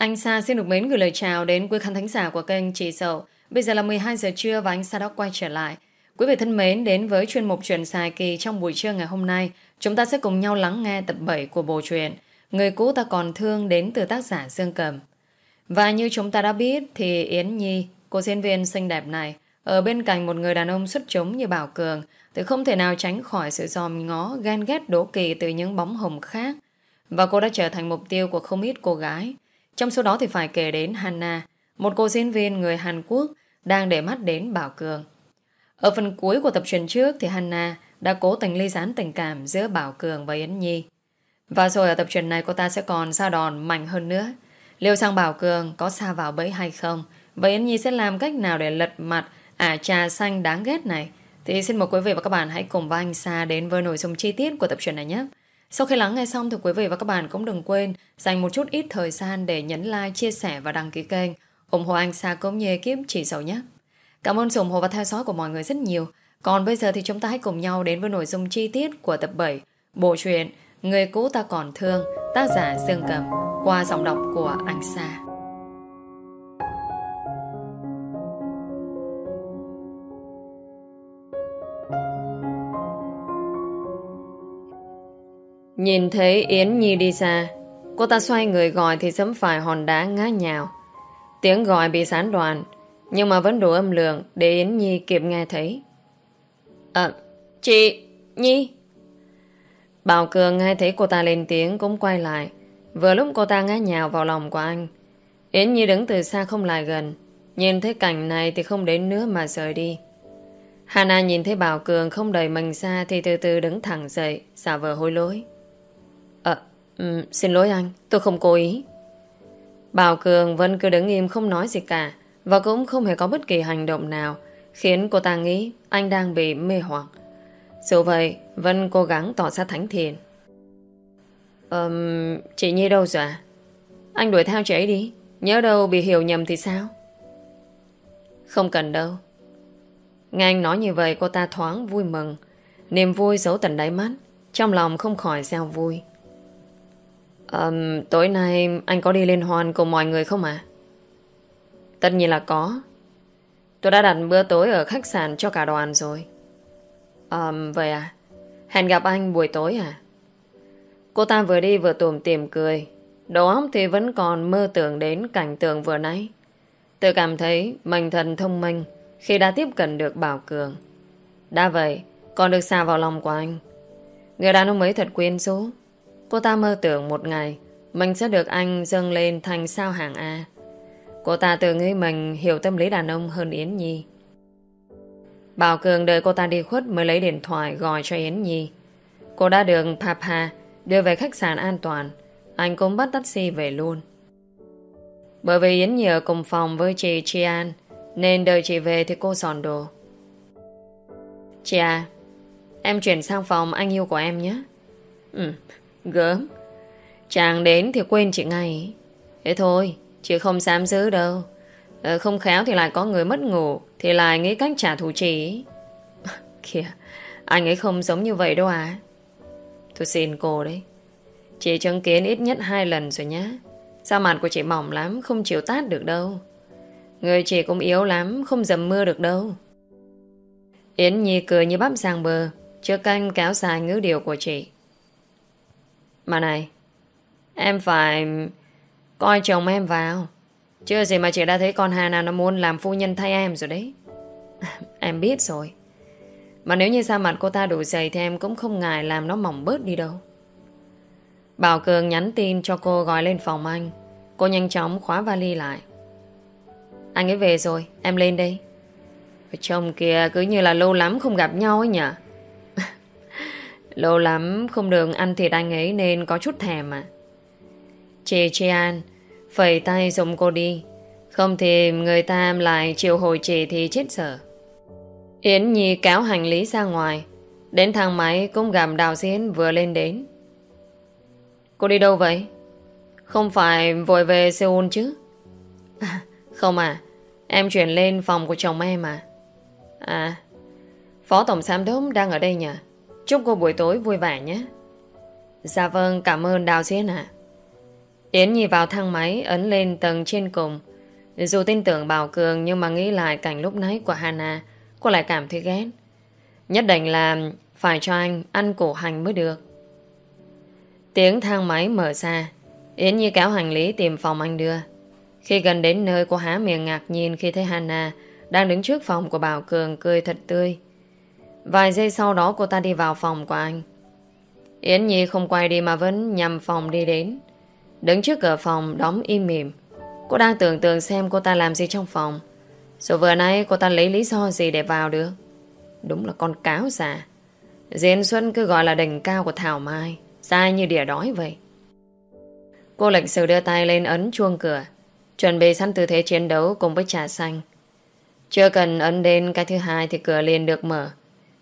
Anh Sa xin được mến gửi lời chào đến quý khán thính giả của kênh Chị Sầu. Bây giờ là 12 giờ trưa và anh Sa đã quay trở lại. Quý vị thân mến, đến với chuyên mục truyền dài kỳ trong buổi trưa ngày hôm nay, chúng ta sẽ cùng nhau lắng nghe tập 7 của bộ truyện Người cũ ta còn thương đến từ tác giả Dương Cầm. Và như chúng ta đã biết thì Yến Nhi, cô diễn viên xinh đẹp này, ở bên cạnh một người đàn ông xuất chúng như Bảo Cường thì không thể nào tránh khỏi sự dòm ngó ghen ghét đố kỳ từ những bóng hồng khác. Và cô đã trở thành mục tiêu của không ít cô gái. Trong số đó thì phải kể đến Hanna, một cô diễn viên người Hàn Quốc đang để mắt đến Bảo Cường. Ở phần cuối của tập truyền trước thì Hanna đã cố tình ly gián tình cảm giữa Bảo Cường và Yến Nhi. Và rồi ở tập truyền này cô ta sẽ còn ra đòn mạnh hơn nữa. Liệu sang Bảo Cường có xa vào bẫy hay không? Và Yến Nhi sẽ làm cách nào để lật mặt ả trà xanh đáng ghét này? Thì xin mời quý vị và các bạn hãy cùng với anh Sa đến với nội dung chi tiết của tập truyền này nhé. Sau khi lắng nghe xong thì quý vị và các bạn cũng đừng quên dành một chút ít thời gian để nhấn like, chia sẻ và đăng ký kênh, ủng hộ anh Sa cũng như ekip chỉ sầu nhé. Cảm ơn sự ủng hộ và theo dõi của mọi người rất nhiều. Còn bây giờ thì chúng ta hãy cùng nhau đến với nội dung chi tiết của tập 7 Bộ truyện Người cũ ta còn thương tác giả Dương Cầm qua giọng đọc của anh Sa. Nhìn thấy Yến Nhi đi xa, Cô ta xoay người gọi thì sấm phải hòn đá ngã nhào. Tiếng gọi bị sán đoạn, Nhưng mà vẫn đủ âm lượng Để Yến Nhi kịp nghe thấy. À Chị Nhi. Bảo Cường nghe thấy cô ta lên tiếng Cũng quay lại. Vừa lúc cô ta ngã nhào vào lòng của anh, Yến Nhi đứng từ xa không lại gần. Nhìn thấy cảnh này thì không đến nữa mà rời đi. Hana nhìn thấy Bảo Cường không đẩy mình xa Thì từ từ đứng thẳng dậy xả vờ hối lỗi. Ừ, xin lỗi anh, tôi không cố ý. Bảo Cường vẫn cứ đứng im không nói gì cả và cũng không hề có bất kỳ hành động nào khiến cô ta nghĩ anh đang bị mê hoặc. Dù vậy, Vân cố gắng tỏ ra thánh thiện. Um, chị Nhi đâu rồi à? Anh đuổi theo chị ấy đi. Nhớ đâu bị hiểu nhầm thì sao? Không cần đâu. Nghe anh nói như vậy cô ta thoáng vui mừng. Niềm vui giấu tận đáy mắt. Trong lòng không khỏi gieo vui. Um, tối nay anh có đi liên hoan cùng mọi người không à? Tất nhiên là có. Tôi đã đặt bữa tối ở khách sạn cho cả đoàn rồi. Um, vậy à? Hẹn gặp anh buổi tối à? Cô ta vừa đi vừa tùm tìm cười. Đầu óc thì vẫn còn mơ tưởng đến cảnh tượng vừa nãy. Tôi cảm thấy mình thần thông minh khi đã tiếp cận được Bảo Cường. Đã vậy, còn được xa vào lòng của anh. Người đàn ông ấy thật quyến rũ. Cô ta mơ tưởng một ngày mình sẽ được anh dâng lên thành sao hạng A. Cô ta tự nghĩ mình hiểu tâm lý đàn ông hơn Yến Nhi. Bảo Cường đợi cô ta đi khuất mới lấy điện thoại gọi cho Yến Nhi. Cô đã được Papa đưa về khách sạn an toàn. Anh cũng bắt taxi về luôn. Bởi vì Yến Nhi ở cùng phòng với chị Chian nên đợi chị về thì cô dọn đồ. Chị à, em chuyển sang phòng anh yêu của em nhé. Ừ, Gớm. Chàng đến thì quên chị ngay. Thế thôi Chị không dám giữ đâu. Ờ, Không khéo thì lại có người mất ngủ Thì lại nghĩ cách trả thù chị. Kìa Anh ấy không giống như vậy đâu à. Tôi xin cô đấy. Chị chứng kiến ít nhất hai lần rồi nhá. Sao mặt của chị mỏng lắm Không chịu tát được đâu. Người chị cũng yếu lắm Không dầm mưa được đâu. Yến Nhi cười như bắp giang bờ Chưa canh kéo dài ngữ điều của chị mà này, Em phải Coi chồng em vào. Chưa gì mà chị đã thấy con Hà nào nó muốn làm phu nhân thay em rồi đấy. Em biết rồi. Mà nếu như da mặt cô ta đủ dày Thì em cũng không ngại làm nó mỏng bớt đi đâu. Bảo Cường nhắn tin cho cô gọi lên phòng anh. Cô nhanh chóng khóa vali lại. Anh ấy về rồi, Em lên đây. Chồng kia cứ như là lâu lắm không gặp nhau ấy nhỉ? Lâu lắm không được ăn thịt anh ấy nên có chút thèm à. Chị Chi An phẩy tay dùng cô đi. Không thì người ta lại chiều hồi chị thì chết sợ. Yến Nhi kéo hành lý ra ngoài. Đến thang máy cũng gặp Đào Diễn vừa lên đến. Cô đi đâu vậy? Không phải vội về Seoul chứ? À, không à, em chuyển lên phòng của chồng em à. À, Phó Tổng Giám Đốc đang ở đây nhỉ? Chúc cô buổi tối vui vẻ nhé. Dạ vâng, cảm ơn Đào Diễn ạ. Yến nhìn vào thang máy ấn lên tầng trên cùng. Dù tin tưởng Bảo Cường nhưng mà nghĩ lại cảnh lúc nãy của Hana, cô lại cảm thấy ghét. Nhất định là phải cho anh ăn củ hành mới được. Tiếng thang máy mở ra, Yến Nhi kéo hành lý tìm phòng anh đưa. Khi gần đến nơi cô há miệng ngạc nhiên khi thấy Hana đang đứng trước phòng của Bảo Cường cười thật tươi. Vài giây sau đó cô ta đi vào phòng của anh. Yến Nhi không quay đi mà vẫn nhằm phòng đi đến. Đứng trước cửa phòng, đóng im mỉm. Cô đang tưởng tượng xem cô ta làm gì trong phòng. Rồi vừa nãy cô ta lấy lý do gì để vào được. Đúng là con cáo già. Diên Xuân cứ gọi là đỉnh cao của Thảo Mai. Sai như đỉa đói vậy. Cô lệnh sự đưa tay lên ấn chuông cửa. Chuẩn bị sẵn tư thế chiến đấu cùng với trà xanh. Chưa cần ấn đến cái thứ hai thì cửa liền được mở.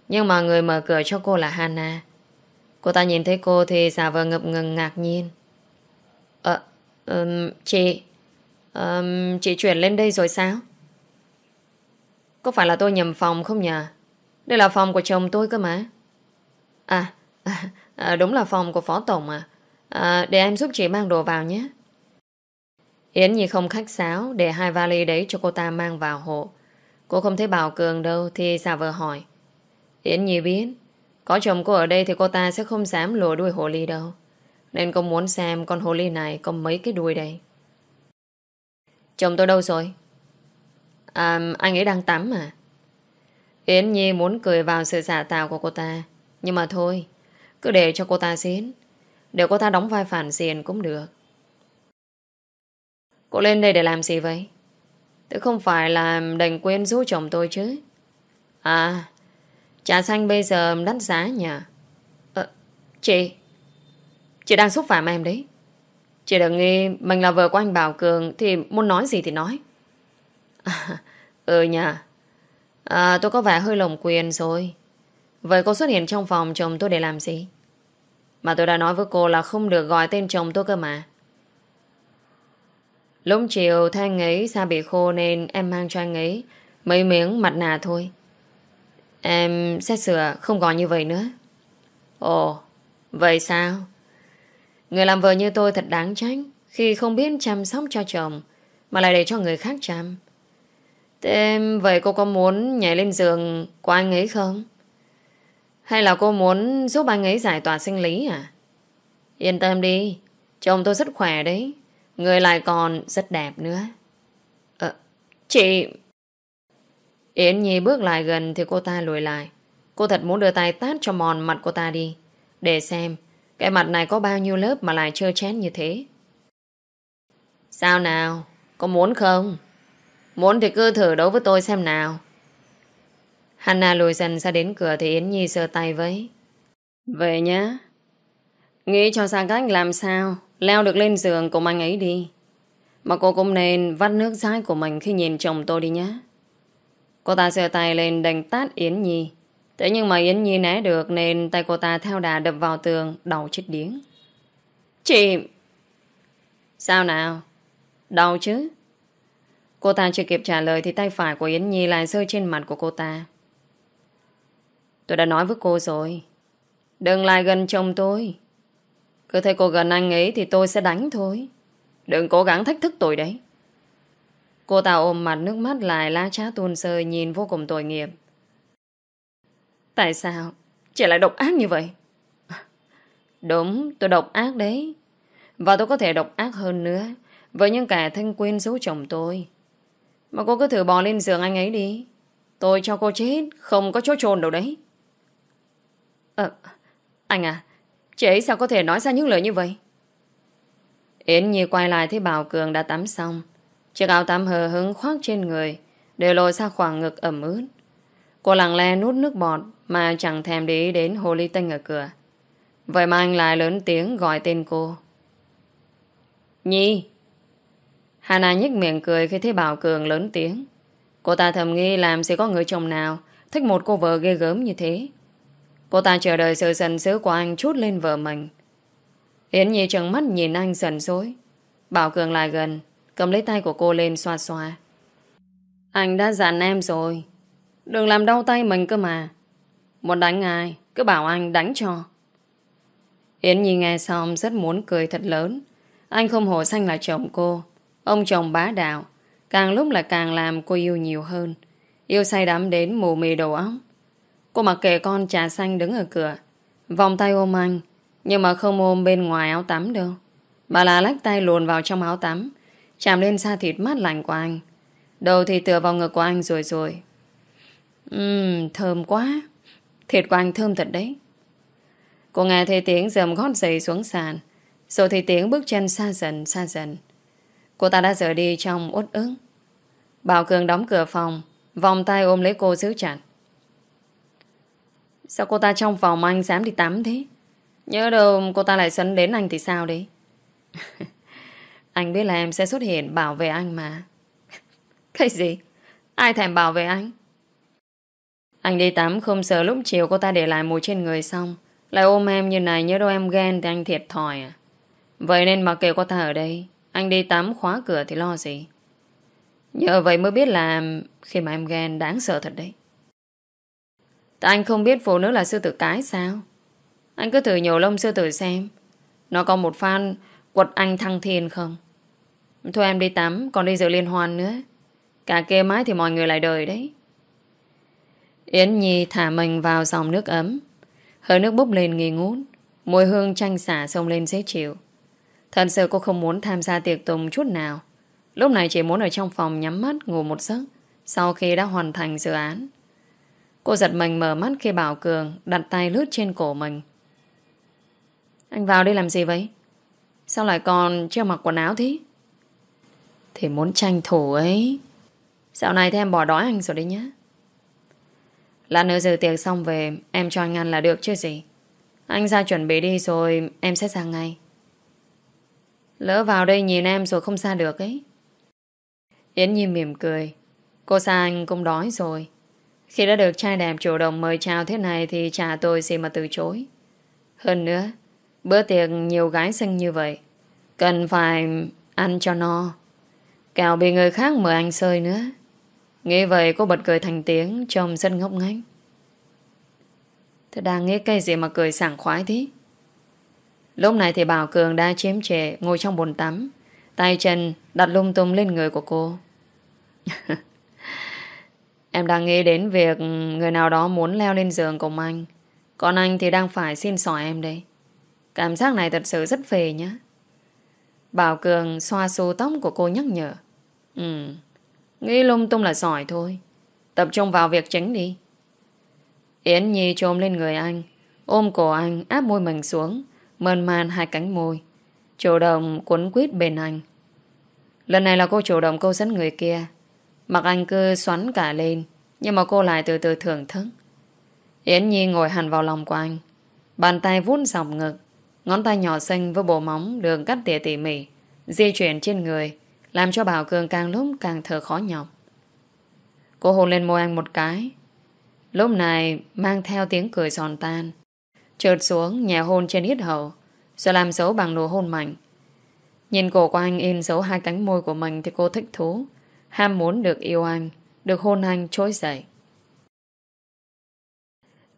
Nhưng mà người mở cửa cho cô là Hana. Cô ta nhìn thấy cô thì giả vờ ngập ngừng ngạc nhiên. Ờ, um, chị... Um, chị chuyển lên đây rồi sao? Có phải là tôi nhầm phòng không nhờ? Đây là phòng của chồng tôi cơ mà. À, à, à đúng là phòng của phó tổng à. à. Để em giúp chị mang đồ vào nhé. Yến Nhi không khách sáo để hai vali đấy cho cô ta mang vào hộ. Cô không thấy Bảo Cường đâu thì xà vờ hỏi. Yến Nhi biết có chồng cô ở đây thì cô ta sẽ không dám lùa đuôi hồ ly đâu. Nên cô muốn xem con hồ ly này có mấy cái đuôi đây. Chồng tôi đâu rồi? À, anh ấy đang tắm à? Yến Nhi muốn cười vào sự giả tạo của cô ta. Nhưng mà thôi, cứ để cho cô ta xến. Để cô ta đóng vai phản diện cũng được. Cô lên đây để làm gì vậy? Tôi không phải là đành quên giúp chồng tôi chứ. À, trà xanh bây giờ đắt giá nhỉ? Ờ, chị, chị đang xúc phạm em đấy. Chị đừng nghi mình là vợ của anh Bảo Cường thì muốn nói gì thì nói. À, ừ nhỉ. À, tôi có vẻ hơi lồng quyền rồi. Vậy cô xuất hiện trong phòng chồng tôi để làm gì? Mà tôi đã nói với cô là không được gọi tên chồng tôi cơ mà. Lúc chiều thanh anh ấy da bị khô nên em mang cho anh ấy mấy miếng mặt nạ thôi. Em sẽ sửa không còn như vậy nữa. Ồ, vậy sao? Người làm vợ như tôi thật đáng trách khi không biết chăm sóc cho chồng mà lại để cho người khác chăm. Thế vậy cô có muốn nhảy lên giường của anh ấy không? Hay là cô muốn giúp anh ấy giải tỏa sinh lý à? Yên tâm đi, chồng tôi rất khỏe đấy. Người lại còn rất đẹp nữa. Ờ, chị... Yến Nhi bước lại gần thì cô ta lùi lại. Cô thật muốn đưa tay tát cho mòn mặt cô ta đi. Để xem cái mặt này có bao nhiêu lớp mà lại trơ chén như thế. Sao nào? Có muốn không? Muốn thì cứ thử đấu với tôi xem nào. Hanna lùi dần ra đến cửa thì Yến Nhi sơ tay với. Về nhá. Nghĩ cho sang cách làm sao leo được lên giường của anh ấy đi. Mà cô cũng nên vắt nước dãi của mình khi nhìn chồng tôi đi nhé. Cô ta giơ tay lên đánh tát Yến Nhi. Thế nhưng mà Yến Nhi né được nên tay cô ta theo đà đập vào tường, đau chết điếng. Chị... Sao nào? Đau chứ? Cô ta chưa kịp trả lời thì tay phải của Yến Nhi lại rơi trên mặt của cô ta. Tôi đã nói với cô rồi. Đừng lại gần chồng tôi. Cứ thấy cô gần anh ấy thì tôi sẽ đánh thôi. Đừng cố gắng thách thức tôi đấy. Cô ta ôm mặt nước mắt lại lá trá tuôn rơi nhìn vô cùng tội nghiệp. Tại sao? Chị lại độc ác như vậy? Đúng, tôi độc ác đấy. Và tôi có thể độc ác hơn nữa với những kẻ thanh quyên giấu chồng tôi. Mà cô cứ thử bò lên giường anh ấy đi. Tôi cho cô chết, không có chỗ trồn đâu đấy. Ờ, anh à, chị ấy sao có thể nói ra những lời như vậy? Yến Nhi quay lại thấy Bảo Cường đã tắm xong. Chiếc áo tắm hờ hứng khoác trên người, để lôi ra khoảng ngực ẩm ướt. Cô lặng lẽ nút nước bọt mà chẳng thèm để ý đến hồ ly tinh ở cửa. Vậy mà anh lại lớn tiếng gọi tên cô. Nhi! Hana nhếch miệng cười khi thấy Bảo Cường lớn tiếng. Cô ta thầm nghi làm sẽ có người chồng nào thích một cô vợ ghê gớm như thế. Cô ta chờ đợi sự sần sứ của anh chút lên vợ mình. Yến Nhi trừng mắt nhìn anh sần dối. Bảo Cường lại gần, cầm lấy tay của cô lên xoa xoa. Anh đã dặn em rồi. Đừng làm đau tay mình cơ mà. Muốn đánh ai, cứ bảo anh đánh cho. Yến Nhi nghe xong rất muốn cười thật lớn. Anh không hổ xanh là chồng cô. Ông chồng bá đạo. Càng lúc là càng làm cô yêu nhiều hơn. Yêu say đắm đến mù mì đầu óc. Cô mặc kệ con trà xanh đứng ở cửa. Vòng tay ôm anh. Nhưng mà không ôm bên ngoài áo tắm đâu. Bà là lách tay luồn vào trong áo tắm. Chạm lên da thịt mát lạnh của anh. Đầu thì tựa vào ngực của anh rồi rồi. Ừm, thơm quá. Thịt của anh thơm thật đấy. Cô nghe thấy tiếng dầm gót giày xuống sàn. Rồi thì tiếng bước chân xa dần xa dần. Cô ta đã rời đi trong uất ức. Bảo Cường đóng cửa phòng, vòng tay ôm lấy cô giữ chặt. Sao cô ta trong phòng anh dám đi tắm thế? Nhớ đâu cô ta lại sấn đến anh thì sao đấy? anh biết là em sẽ xuất hiện bảo vệ anh mà. Cái gì? Ai thèm bảo vệ anh? Anh đi tắm không sợ lúc chiều cô ta để lại mùi trên người xong. Lại ôm em như này, nhớ đâu em ghen thì anh thiệt thòi à. Vậy nên mặc kệ cô ta ở đây. Anh đi tắm, khóa cửa thì lo gì? Nhờ vậy mới biết là Khi mà em ghen, đáng sợ thật đấy. Tại anh không biết phụ nữ là sư tử cái sao? Anh cứ thử nhổ lông sư tử xem. Nó có một fan Quật anh thăng thiên không? Thôi em đi tắm, Còn đi dự liên hoan nữa. Cả kê mái thì mọi người lại đời đấy. Yến Nhi thả mình vào dòng nước ấm. Hơi nước bốc lên nghi ngút. Mùi hương chanh xả sông lên dễ chịu. Thật sự cô không muốn tham gia tiệc tùng chút nào. Lúc này chỉ muốn ở trong phòng nhắm mắt ngủ một giấc Sau khi đã hoàn thành dự án. Cô giật mình mở mắt khi Bảo Cường đặt tay lướt trên cổ mình. Anh vào đây làm gì vậy? Sao lại còn chưa mặc quần áo thế? Thì muốn tranh thủ ấy. Dạo này thì em bỏ đói anh rồi đấy nhá. Lát nữa giờ tiệc xong về, Em cho anh ăn là được chứ gì? Anh ra chuẩn bị đi rồi Em sẽ sang ngay. Lỡ vào đây nhìn em rồi không xa được ấy. Yến Nhi mỉm cười. Cô xa anh cũng đói rồi. Khi đã được trai đẹp chủ động mời chào thế này Thì chả tôi gì mà từ chối. Hơn nữa Bữa tiệc nhiều gái xinh như vậy, Cần phải ăn cho no. Cào bị người khác mời anh sơi nữa. Nghĩ vậy cô bật cười thành tiếng, Trông rất ngốc nghếch. Thế đang nghĩ cái gì mà cười sảng khoái thế? Lúc này thì Bảo Cường đã chiếm trệ, Ngồi trong bồn tắm, Tay chân đặt lung tung lên người của cô. Em đang nghĩ đến việc Người nào đó muốn leo lên giường cùng anh. Còn anh thì đang phải xin sỏi em đấy Cảm giác này thật sự rất phê nhá. Bảo Cường xoa xô tóc của cô nhắc nhở. Ừ Nghĩ lung tung là giỏi thôi. Tập trung vào việc chính đi. Yến Nhi trồm lên người anh, Ôm cổ anh áp môi mình xuống, Mơn man hai cánh môi, Chủ động cuốn quýt bên anh. Lần này là cô chủ động câu dẫn người kia. Mặc anh cứ xoắn cả lên, Nhưng mà cô lại từ từ thưởng thức. Yến Nhi ngồi hẳn vào lòng của anh, Bàn tay vút dọc ngực Ngón tay nhỏ xinh với bộ móng Đường cắt tỉa tỉ mỉ, Di chuyển trên người, làm cho Bảo Cường càng lúc càng thở khó nhọc. Cô hôn lên môi anh một cái. Lúc này mang theo tiếng cười giòn tan. Trượt xuống nhà hôn trên hít hậu Rồi làm dấu bằng nụ hôn mạnh Nhìn cổ của anh in dấu hai cánh môi của mình Thì cô thích thú. Ham muốn được yêu anh, Được hôn anh trỗi dậy.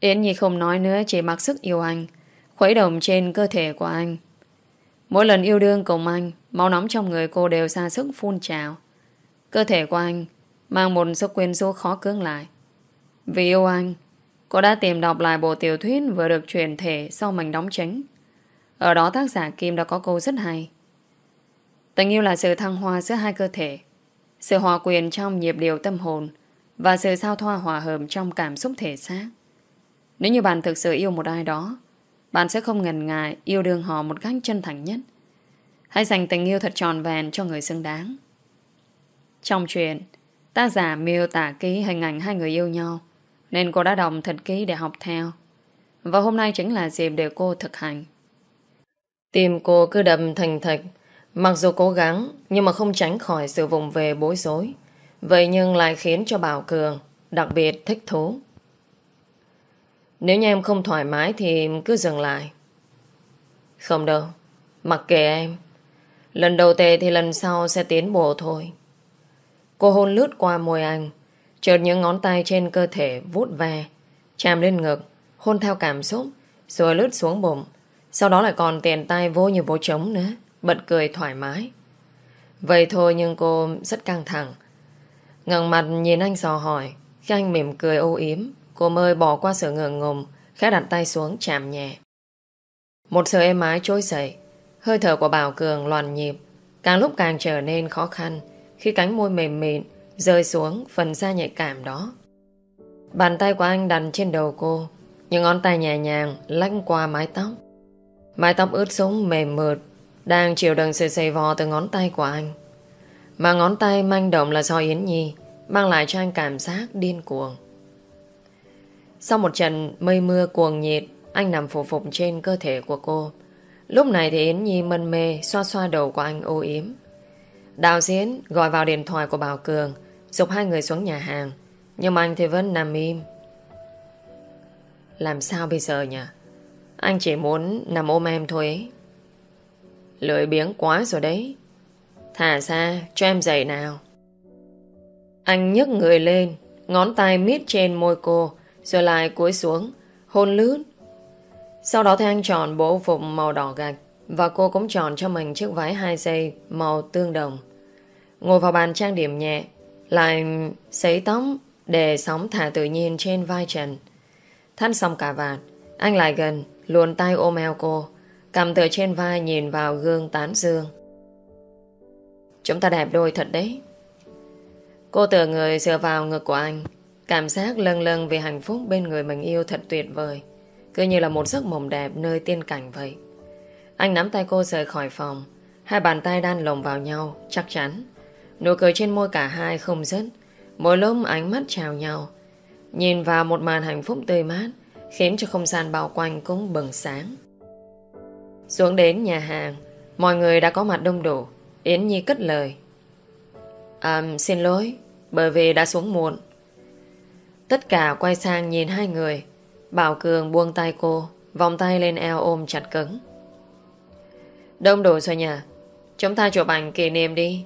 Yến Nhi không nói nữa, Chỉ mặc sức yêu anh. Khuấy động trên cơ thể của anh. Mỗi lần yêu đương cùng anh, Máu nóng trong người cô đều ra sức phun trào. Cơ thể của anh Mang một sức quyến rũ khó cưỡng lại. Vì yêu anh, Cô đã tìm đọc lại bộ tiểu thuyết Vừa được truyền thể sau mảnh đóng chính. Ở đó tác giả Kim đã có câu rất hay. Tình yêu là sự thăng hoa giữa hai cơ thể, Sự hòa quyền trong nhịp điệu tâm hồn Và sự sao thoa hòa hợp trong cảm xúc thể xác. Nếu như bạn thực sự yêu một ai đó bạn sẽ không ngần ngại yêu đương họ một cách chân thành nhất Hãy dành tình yêu thật tròn vẹn cho người xứng đáng. Trong chuyện, tác giả miêu tả ký hình ảnh hai người yêu nhau, nên cô đã đọc thật ký để học theo. Và hôm nay chính là dịp để cô thực hành. Tim cô cứ đầm thành thạch, mặc dù cố gắng nhưng mà không tránh khỏi sự vùng về bối rối. Vậy nhưng lại khiến cho Bảo Cường đặc biệt thích thú. Nếu như em không thoải mái thì cứ dừng lại. Không đâu, mặc kệ em. Lần đầu tệ thì lần sau sẽ tiến bộ thôi. Cô hôn lướt qua môi anh, chợt những ngón tay trên cơ thể vút ve, chạm lên ngực, hôn theo cảm xúc, rồi lướt xuống bụng. Sau đó lại còn tiền tay vô như vô trống nữa. bật cười thoải mái. Vậy thôi nhưng cô rất căng thẳng. ngẩng mặt nhìn anh dò hỏi. Khi anh mỉm cười ô yếm, cô mời bỏ qua sự ngượng ngùng, khẽ đặt tay xuống chạm nhẹ. Một sự êm ái trôi dậy, hơi thở của Bảo Cường loàn nhịp, càng lúc càng trở nên khó khăn khi cánh môi mềm mịn rơi xuống phần da nhạy cảm đó. Bàn tay của anh đặt trên đầu cô, những ngón tay nhẹ nhàng lách qua mái tóc. Mái tóc ướt sũng mềm mượt, đang chịu đựng sự xây vò từ ngón tay của anh. Mà ngón tay manh động là do Yến Nhi mang lại cho anh cảm giác điên cuồng. Sau một trận mây mưa cuồng nhiệt, anh nằm phủ phục trên cơ thể của cô. Lúc này thì Yến Nhi mân mê xoa xoa đầu của anh ô yếm. Đào Diễn gọi vào điện thoại của Bảo Cường, dục hai người xuống nhà hàng. Nhưng mà anh thì vẫn nằm im. Làm sao bây giờ nhỉ? Anh chỉ muốn nằm ôm em thôi ấy. Lưỡi biếng quá rồi đấy. Thả ra, cho em dậy nào. Anh nhấc người lên, ngón tay miết trên môi cô, rồi lại cúi xuống, hôn lướt. Sau đó thì anh chọn bộ phục màu đỏ gạch và cô cũng chọn cho mình chiếc váy hai dây màu tương đồng. Ngồi vào bàn trang điểm nhẹ, lại sấy tóc để sóng thả tự nhiên trên vai Trần. Thắt xong cả vạt, anh lại gần, luồn tay ôm eo cô, cầm tựa trên vai nhìn vào gương tán dương. Chúng ta đẹp đôi thật đấy. Cô tựa người dựa vào ngực của anh, cảm giác lâng lâng vì hạnh phúc bên người mình yêu thật tuyệt vời. Cứ như là một giấc mộng đẹp nơi tiên cảnh vậy. Anh nắm tay cô rời khỏi phòng, hai bàn tay đan lồng vào nhau, chắc chắn. Nụ cười trên môi cả hai không dứt, mỗi lúc ánh mắt chào nhau. Nhìn vào một màn hạnh phúc tươi mát, khiến cho không gian bao quanh cũng bừng sáng. Xuống đến nhà hàng, mọi người đã có mặt đông đủ. Yến Nhi cất lời. À, xin lỗi, bởi vì đã xuống muộn. Tất cả quay sang nhìn hai người. Bảo Cường buông tay cô, vòng tay lên eo ôm chặt cứng. Đông đủ rồi nhỉ? Chúng ta chụp ảnh kỷ niệm đi.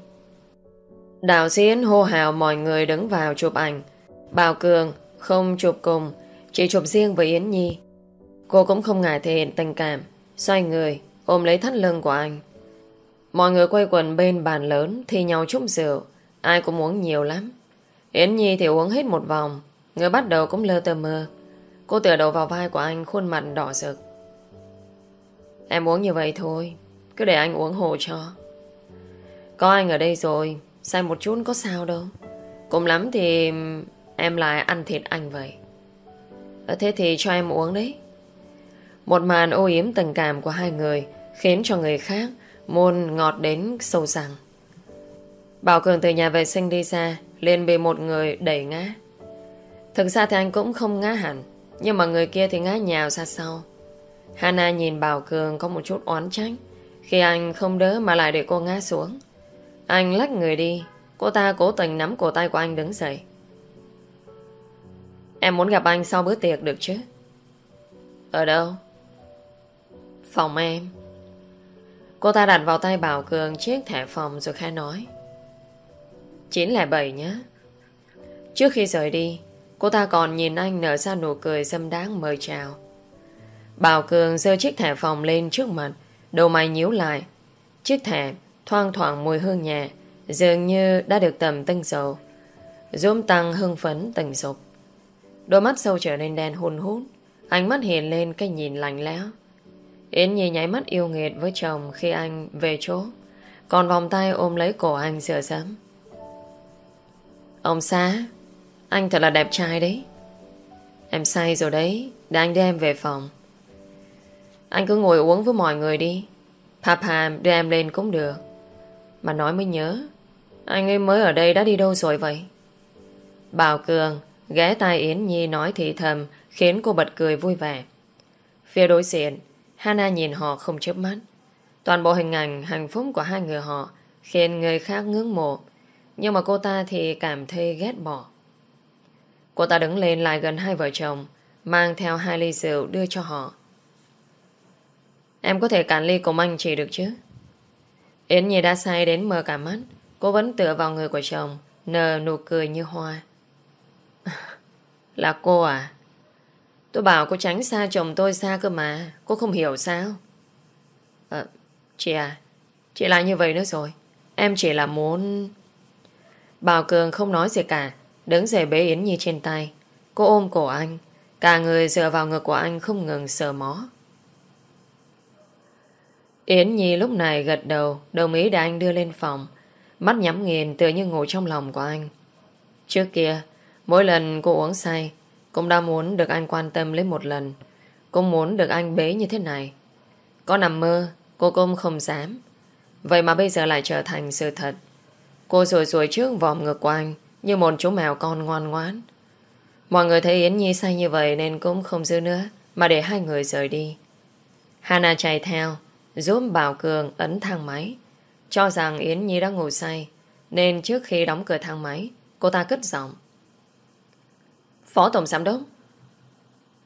Đạo diễn hô hào mọi người đứng vào chụp ảnh. Bảo Cường không chụp cùng, chỉ chụp riêng với Yến Nhi. Cô cũng không ngại thể hiện tình cảm, xoay người, ôm lấy thắt lưng của anh. Mọi người quay quần bên bàn lớn thi nhau chúc rượu, ai cũng uống nhiều lắm. Yến Nhi thì uống hết một vòng, người bắt đầu cũng lơ tơ mơ. Cô tựa đầu vào vai của anh khuôn mặt đỏ rực. Em uống như vậy thôi, cứ để anh uống hồ cho. Có anh ở đây rồi, sai một chút có sao đâu. Cùng lắm thì em lại ăn thịt anh vậy. Ờ, thế thì cho em uống đấy. Một màn ô yếm tình cảm của hai người khiến cho người khác môn ngọt đến sâu rằng. Bảo Cường từ nhà vệ sinh đi ra liền bị một người đẩy ngã. Thực ra thì anh cũng không ngã hẳn, nhưng mà người kia thì ngã nhào ra sau. Hana nhìn Bảo Cường có một chút oán trách. Khi anh không đỡ mà lại để cô ngã xuống. Anh lách người đi, Cô ta cố tình nắm cổ tay của anh đứng dậy. Em muốn gặp anh sau bữa tiệc được chứ? Ở đâu? Phòng em. Cô ta đặt vào tay Bảo Cường chiếc thẻ phòng rồi khai nói. 907 nhé. Trước khi rời đi Cô ta còn nhìn anh nở ra nụ cười dâm đáng mời chào. Bảo Cường giơ chiếc thẻ phòng lên trước mặt, Đầu mày nhíu lại. Chiếc thẻ thoang thoảng mùi hương nhẹ, dường như đã được tầm tinh dầu Dũng tăng hưng phấn tình dục. Đôi mắt sâu trở nên đen hôn hút, ánh mắt hiện lên cái nhìn lạnh lẽo. Yến Nhi nháy mắt yêu nghiệt với chồng khi anh về chỗ, còn vòng tay ôm lấy cổ anh dựa sớm ông xá anh thật là đẹp trai đấy. Em say rồi đấy, để anh đưa em về phòng. Anh cứ ngồi uống với mọi người đi. Papa đưa em lên cũng được. Mà nói mới nhớ, Anh ấy mới ở đây đã đi đâu rồi vậy? Bảo Cường Ghé tai Yến Nhi nói thì thầm, Khiến cô bật cười vui vẻ. Phía đối diện, Hana nhìn họ không chớp mắt. Toàn bộ hình ảnh hạnh phúc của hai người họ Khiến người khác ngưỡng mộ. Nhưng mà cô ta thì cảm thấy ghét bỏ. Cô ta đứng lên lại gần hai vợ chồng Mang theo hai ly rượu đưa cho họ. Em có thể cạn ly cùng anh chị được chứ? Yến Nhi đã say đến mờ cả mắt. Cô vẫn tựa vào người của chồng Nở nụ cười như hoa. Là cô à? Tôi bảo cô tránh xa chồng tôi xa cơ mà. Cô không hiểu sao? À, Chị à Chị lại như vậy nữa rồi. Em chỉ là muốn... Bảo Cường không nói gì cả. Đứng dậy bế Yến Nhi trên tay. Cô ôm cổ anh. Cả người dựa vào ngực của anh không ngừng sờ mó. Yến Nhi lúc này gật đầu, đồng ý để anh đưa lên phòng. Mắt nhắm nghiền tựa như ngủ trong lòng của anh. Trước kia, mỗi lần cô uống say, cũng đã muốn được anh quan tâm lấy một lần. Cũng muốn được anh bế như thế này. Có nằm mơ, cô cũng không dám. Vậy mà bây giờ lại trở thành sự thật. Cô rồi rồi trước vòm ngực của anh như một chú mèo con ngoan ngoãn. Mọi người thấy Yến Nhi say như vậy nên cũng không giữ nữa, mà để hai người rời đi. Hana chạy theo, giúp Bảo Cường ấn thang máy cho rằng Yến Nhi đã ngủ say, nên trước khi đóng cửa thang máy, cô ta cất giọng. Phó Tổng Giám Đốc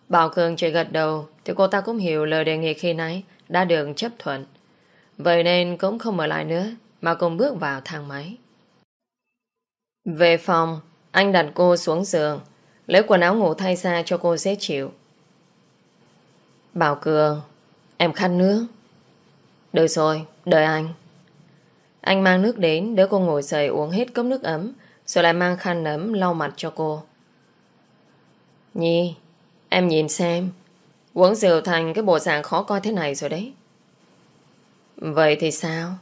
Bảo Cường chỉ gật đầu, thì cô ta cũng hiểu lời đề nghị khi nãy đã được chấp thuận. Vậy nên cũng không mở lại nữa, mà cùng bước vào thang máy. Về phòng, anh đặt cô xuống giường lấy quần áo ngủ thay ra cho cô dễ chịu. Bảo Cường, em khát nước. Được rồi, đợi anh. Anh mang nước đến đỡ cô ngồi dậy uống hết cốc nước ấm rồi lại mang khăn ấm lau mặt cho cô. Nhi, em nhìn xem uống rượu thành cái bộ dạng khó coi thế này rồi đấy. Vậy thì sao?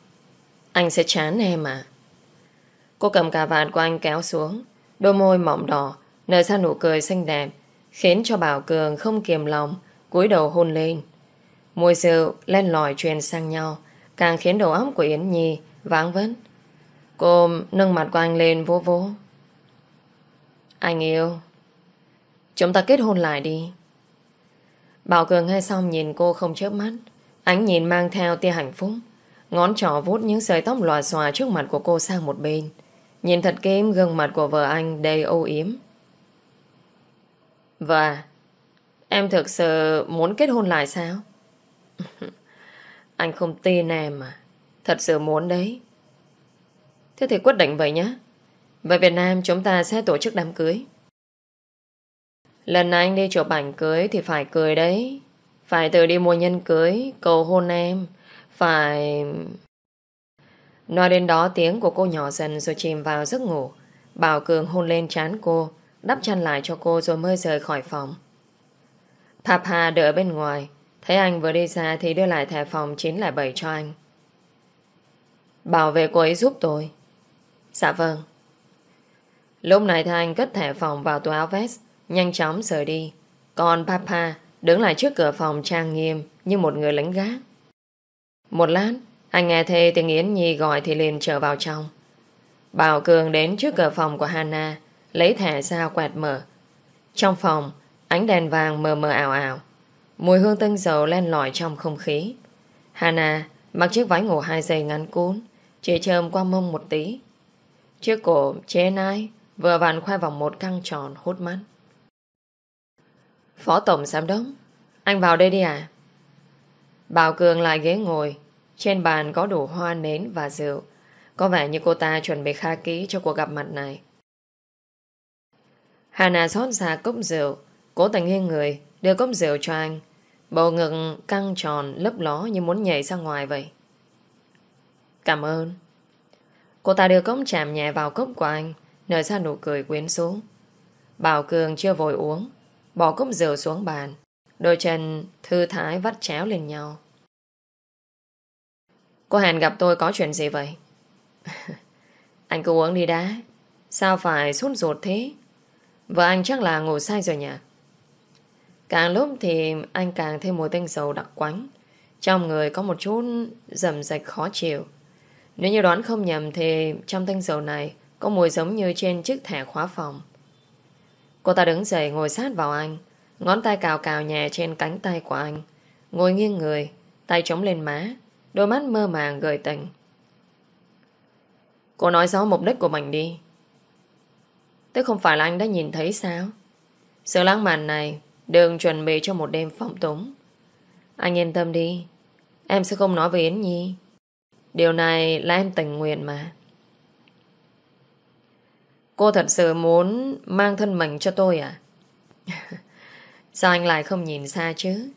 Anh sẽ chán em à? Cô cầm cà vạt của anh kéo xuống đôi môi mỏng đỏ nở ra nụ cười xinh đẹp khiến cho Bảo Cường không kiềm lòng cúi đầu hôn lên. Mùi rượu len lỏi truyền sang nhau càng khiến đầu óc của Yến Nhi váng vấn. Cô nâng mặt của anh lên vô vô. Anh yêu, chúng ta kết hôn lại đi. Bảo Cường nghe xong nhìn cô không chớp mắt. Ánh nhìn mang theo tia hạnh phúc. Ngón trỏ vuốt những sợi tóc lòa xòa trước mặt của cô sang một bên. Nhìn thật kỹ gương mặt của vợ anh đầy âu yếm. Và em thực sự muốn kết hôn lại sao? anh không tin em mà. Thật sự muốn đấy. Thế thì quyết định vậy nhé. Về Việt Nam chúng ta sẽ tổ chức đám cưới. Lần này anh đi chụp ảnh cưới thì phải cười đấy. Phải tự đi mua nhân cưới, cầu hôn em. Phải... Nói đến đó tiếng của cô nhỏ dần rồi chìm vào giấc ngủ. Bảo Cường hôn lên trán cô, đắp chăn lại cho cô rồi mới rời khỏi phòng. Papa đợi bên ngoài. Thấy anh vừa đi ra thì đưa lại thẻ phòng 907 cho anh. Bảo vệ cô ấy giúp tôi. Dạ vâng. Lúc này thì anh cất thẻ phòng vào túi áo vest, nhanh chóng rời đi. Còn Papa đứng lại trước cửa phòng trang nghiêm như một người lính gác. Một lát, anh nghe thấy tiếng Yến Nhi gọi thì liền trở vào trong. Bảo Cường đến trước cửa phòng của Hana, lấy thẻ ra quẹt mở. Trong phòng, ánh đèn vàng mờ mờ ảo ảo. Mùi hương tinh dầu len lỏi trong không khí. Hana mặc chiếc váy ngủ hai giày ngắn cún, chỉ chơm qua mông một tí. Chiếc cổ chế nai vừa vặn khoe vòng một căng tròn hút mắt. Phó Tổng Giám Đốc, anh vào đây đi à? Bảo Cường lại ghế ngồi, trên bàn có đủ hoa nến và rượu. Có vẻ như cô ta chuẩn bị kha kỹ cho cuộc gặp mặt này. Hana xót ra cốc rượu, cố tình nghiêng người, đưa cốc rượu cho anh. Bầu ngực căng tròn, lấp ló như muốn nhảy ra ngoài vậy. Cảm ơn. Cô ta đưa cốc chạm nhẹ vào cốc của anh, nở ra nụ cười quyến xuống. Bảo Cường chưa vội uống, bỏ cốc rượu xuống bàn. Đôi chân thư thái vắt chéo lên nhau. Cô hẹn gặp tôi có chuyện gì vậy? anh cứ uống đi đã. Sao phải sốt ruột thế? Vợ anh chắc là ngủ say rồi nhỉ? Càng lúc thì anh càng thêm mùi tinh dầu đặc quánh. Trong người có một chút dầm dạch khó chịu. Nếu như đoán không nhầm thì trong tinh dầu này có mùi giống như trên chiếc thẻ khóa phòng. Cô ta đứng dậy ngồi sát vào anh, ngón tay cào cào nhẹ trên cánh tay của anh. Ngồi nghiêng người, tay chống lên má, đôi mắt mơ màng gợi tình. Cô nói rõ mục đích của mình đi. Tức không phải là anh đã nhìn thấy sao? Sự lãng mạn này đừng chuẩn bị cho một đêm phóng túng. Anh yên tâm đi. Em sẽ không nói với Yến Nhi. Điều này là em tình nguyện mà. Cô thật sự muốn mang thân mình cho tôi à? Sao anh lại không nhìn xa chứ?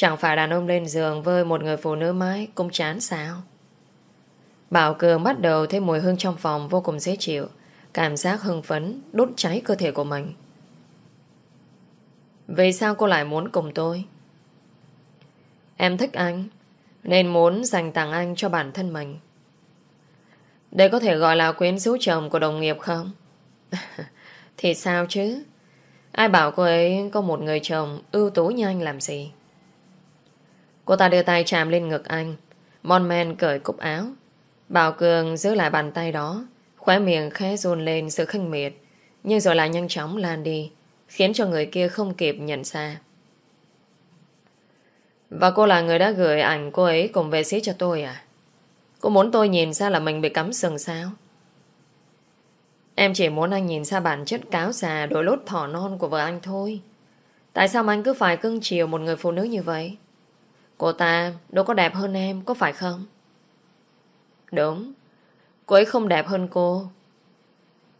Chẳng phải đàn ông lên giường với một người phụ nữ mãi cũng chán sao? Bảo Cường bắt đầu thấy mùi hương trong phòng vô cùng dễ chịu. Cảm giác hưng phấn đốt cháy cơ thể của mình. Vì sao cô lại muốn cùng tôi? Em thích anh, nên muốn dành tặng anh cho bản thân mình. Đây có thể gọi là quyến rũ chồng của đồng nghiệp không? Thì sao chứ? Ai bảo cô ấy có một người chồng ưu tú như anh làm gì? Cô ta đưa tay chạm lên ngực anh. Mon men cởi cúc áo. Bảo Cường giữ lại bàn tay đó. Khóe miệng khẽ run lên sự khinh miệt. Nhưng rồi lại nhanh chóng lan đi. Khiến cho người kia không kịp nhận ra. Và cô là người đã gửi ảnh cô ấy cùng về sĩ cho tôi à? Cô muốn tôi nhìn ra là mình bị cắm sừng sao? Em chỉ muốn anh nhìn ra bản chất cáo già đổi lốt thỏ non của vợ anh thôi. Tại sao mà anh cứ phải cưng chiều một người phụ nữ như vậy? Cô ta đâu có đẹp hơn em, có phải không? Đúng. Cô ấy không đẹp hơn cô.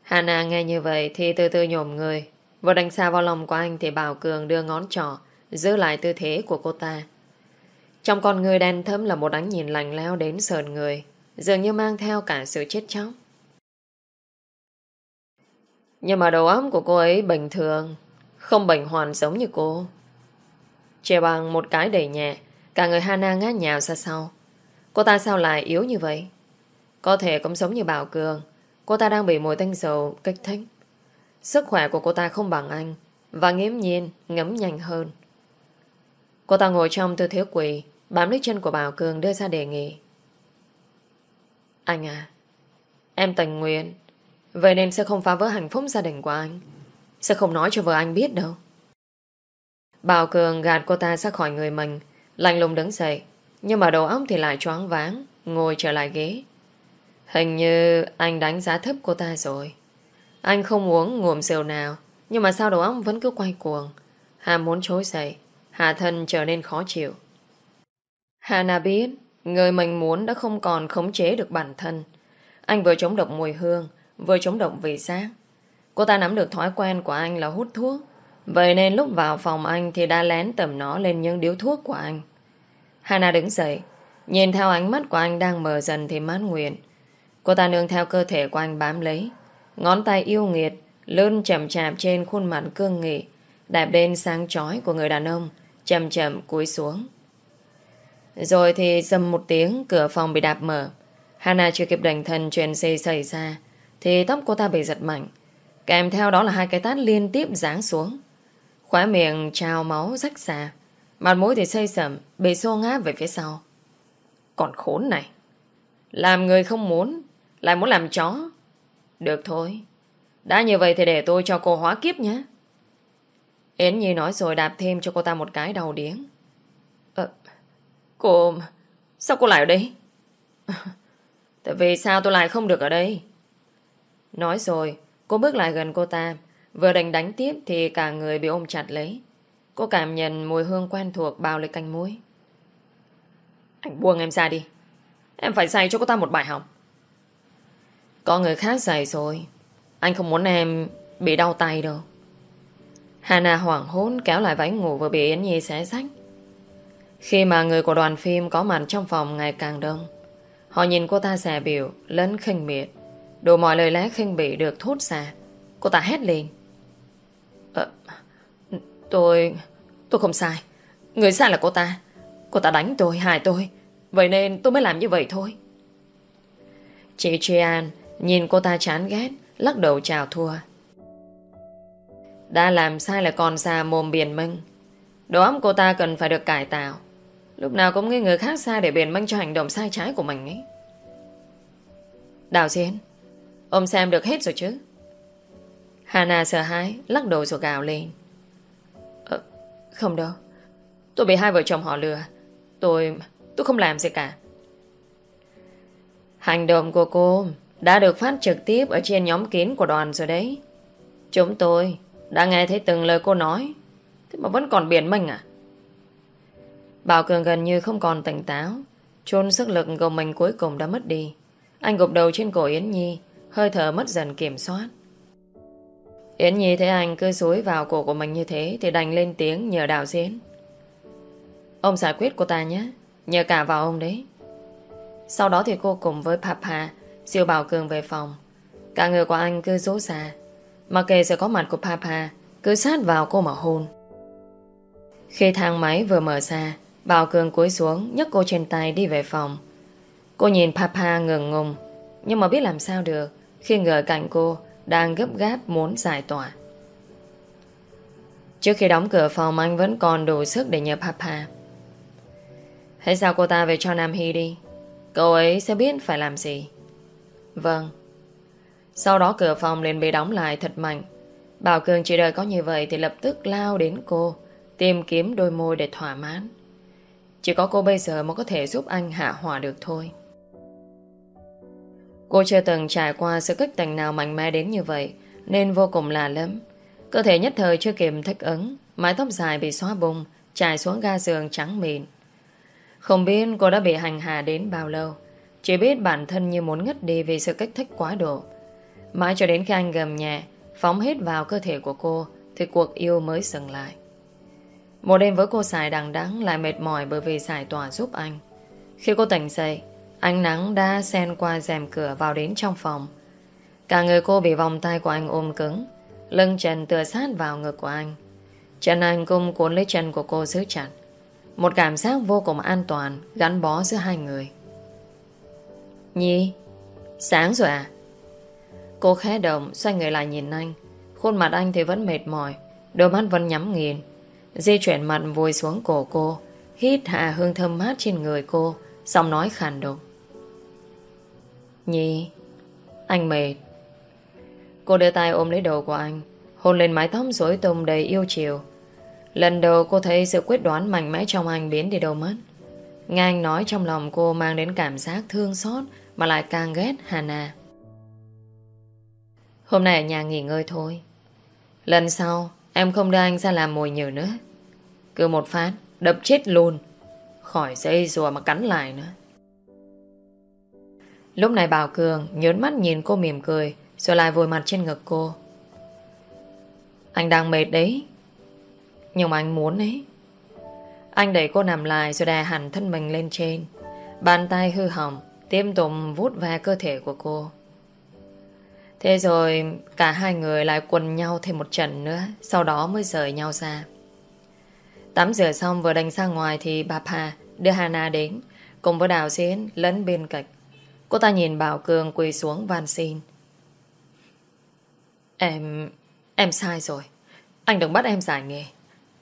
Hana nghe như vậy thì từ từ nhổm người. Vừa đánh xa vào lòng của anh thì Bảo Cường đưa ngón trỏ giữ lại tư thế của cô ta. Trong con người đen thấm là một ánh nhìn lạnh leo đến sờn người, dường như mang theo cả sự chết chóc. Nhưng mà đầu óc của cô ấy bình thường, không bệnh hoàn giống như cô. Chỉ bằng một cái đẩy nhẹ, cả người Hana ngã nhào ra sau. Cô ta sao lại yếu như vậy? Có thể cũng giống như Bảo Cường, cô ta đang bị mùi tinh dầu kích thích. Sức khỏe của cô ta không bằng anh, và nghiễm nhiên ngấm nhanh hơn. Cô ta ngồi trong tư thế quỳ, bám lấy chân của Bảo Cường đưa ra đề nghị. Anh à, em tình nguyện, vậy nên sẽ không phá vỡ hạnh phúc gia đình của anh. Sẽ không nói cho vợ anh biết đâu. Bảo Cường gạt cô ta ra khỏi người mình, lạnh lùng đứng dậy, nhưng mà đầu óc thì lại choáng váng, ngồi trở lại ghế. Hình như anh đánh giá thấp cô ta rồi. Anh không uống ngụm rượu nào, nhưng mà sao đầu óc vẫn cứ quay cuồng. hà muốn chối dậy, hà thân trở nên khó chịu. Hana biết người mình muốn đã không còn khống chế được bản thân. Anh vừa chống động mùi hương, vừa chống động vị giác. Cô ta nắm được thói quen của anh là hút thuốc. Vậy nên lúc vào phòng anh thì đã lén tẩm nó lên những điếu thuốc của anh. Hana đứng dậy, nhìn theo ánh mắt của anh đang mờ dần thì mát nguyện. Cô ta nương theo cơ thể của anh bám lấy. Ngón tay yêu nghiệt, lươn chậm chạp trên khuôn mặt cương nghị, đẹp đến sáng chói của người đàn ông chậm chậm cúi xuống. Rồi thì dầm một tiếng cửa phòng bị đạp mở. Hana chưa kịp đành thần chuyện gì xảy ra thì tóc cô ta bị giật mạnh. Kèm theo đó là hai cái tát liên tiếp giáng xuống. Khóe miệng trào máu rách xà. Mặt mũi thì xây sẩm bị xô ngáp về phía sau. Còn khốn này. Làm người không muốn lại muốn làm chó. Được thôi. Đã như vậy thì để tôi cho cô hóa kiếp nhé. Yến Nhi nói rồi đạp thêm cho cô ta một cái đầu điếng. Ờ, cô... Sao cô lại ở đây? Tại vì sao tôi lại không được ở đây? Nói rồi, cô bước lại gần cô ta. Vừa đành đánh tiếp thì cả người bị ôm chặt lấy. Cô cảm nhận mùi hương quen thuộc bao lấy canh mũi Anh buông em ra đi. Em phải dạy cho cô ta một bài học. Có người khác dạy rồi. Anh không muốn em bị đau tay đâu. Hana hoảng hôn kéo lại váy ngủ vừa bị Yến Nhi xé rách Khi mà người của đoàn phim có mặt trong phòng ngày càng đông, họ nhìn cô ta xẻ biểu, lẫn khinh miệt. Đủ mọi lời lẽ khinh bỉ được thốt ra. Cô ta hét lên. Tôi... tôi không sai. Người sai là cô ta. Cô ta đánh tôi, hại tôi. Vậy nên tôi mới làm như vậy thôi. Chị Trian nhìn cô ta chán ghét, lắc đầu chào thua. Đã làm sai là còn xa mồm biển minh Đồ óc cô ta cần phải được cải tạo Lúc nào cũng nghe người khác sai để biển minh cho hành động sai trái của mình ấy Đào Diên Ông xem được hết rồi chứ Hana sợ hãi Lắc đầu rồi gào lên không đâu. Tôi bị hai vợ chồng họ lừa. Tôi tôi không làm gì cả. Hành động của cô Đã được phát trực tiếp Ở trên nhóm kín của đoàn rồi đấy. Chúng tôi đã nghe thấy từng lời cô nói, Thế mà vẫn còn biển mình à? Bảo Cường gần như không còn tỉnh táo. Chôn sức lực gồng mình cuối cùng đã mất đi. Anh gục đầu trên cổ Yến Nhi, Hơi thở mất dần kiểm soát. Yến Nhi thấy anh cứ dối vào cổ của mình như thế Thì đành lên tiếng nhờ đạo diễn Ông giải quyết cô ta nhé Nhờ cả vào ông đấy Sau đó thì cô cùng với Papa siêu Bảo Cường về phòng. Cả người của anh cứ rố xa. Mặc kệ sự có mặt của Papa cứ sát vào cô mà hôn. Khi thang máy vừa mở ra, Bảo Cường cúi xuống nhấc cô trên tay đi về phòng. Cô nhìn Papa ngừng ngùng, nhưng mà biết làm sao được khi ngờ cạnh cô đang gấp gáp muốn giải tỏa. Trước khi đóng cửa phòng anh vẫn còn đủ sức để nhờ Papa. Hãy sao cô ta về cho Nam Hy đi. Cậu ấy sẽ biết phải làm gì. Vâng. Sau đó cửa phòng liền bị đóng lại thật mạnh. Bảo Cường chỉ đợi có như vậy thì lập tức lao đến cô, tìm kiếm đôi môi để thỏa mãn. Chỉ có cô bây giờ mới có thể giúp anh hạ hỏa được thôi. Cô chưa từng trải qua sự kích tình nào mạnh mẽ đến như vậy, nên vô cùng lạ lắm. Cơ thể nhất thời chưa kịp thích ứng, mái tóc dài bị xóa bung, trải xuống ga giường trắng mịn. Không biết cô đã bị hành hạ đến bao lâu, chỉ biết bản thân như muốn ngất đi vì sự kích thích quá độ. Mãi cho đến khi anh gầm nhẹ, phóng hết vào cơ thể của cô, thì cuộc yêu mới dừng lại. Một đêm với cô xài đằng đắng lại mệt mỏi bởi vì giải tỏa giúp anh. Khi cô tỉnh dậy, ánh nắng đã xen qua rèm cửa vào đến trong phòng. Cả người cô bị vòng tay của anh ôm cứng, lưng chân tựa sát vào ngực của anh. Chân anh cung cuốn lấy chân của cô giữ chặt. Một cảm giác vô cùng an toàn gắn bó giữa hai người. Nhi, sáng rồi à? Cô khẽ động, xoay người lại nhìn anh. Khuôn mặt anh thì vẫn mệt mỏi, đôi mắt vẫn nhắm nghiền. Di chuyển mặt vùi xuống cổ cô, hít hạ hương thơm mát trên người cô, giọng nói khàn đục. Nhi, anh mệt. Cô đưa tay ôm lấy đầu của anh, hôn lên mái tóc rối tung đầy yêu chiều. Lần đầu cô thấy sự quyết đoán mạnh mẽ trong anh biến đi đâu mất. Nghe anh nói trong lòng cô mang đến cảm giác thương xót mà lại càng ghét Hana. Hôm nay ở nhà nghỉ ngơi thôi. Lần sau em không đưa anh ra làm mồi nhử nữa. Cứ một phát đập chết luôn. Khỏi dây rùa mà cắn lại nữa. Lúc này Bảo Cường nhớn mắt nhìn cô mỉm cười rồi lại vùi mặt trên ngực cô. Anh đang mệt đấy. Nhưng mà anh muốn ấy. Anh đẩy cô nằm lại rồi đè hẳn thân mình lên trên. Bàn tay hư hỏng tiếp tục vút về cơ thể của cô. Thế rồi cả hai người lại quần nhau thêm một trận nữa, sau đó mới rời nhau ra. Tắm rửa xong vừa đánh ra ngoài thì bà Pà đưa Hana đến, cùng với Đào Diễn lẫn bên cạnh. Cô ta nhìn Bảo Cường quỳ xuống van xin. Em... em sai rồi. Anh đừng bắt em giải nghề.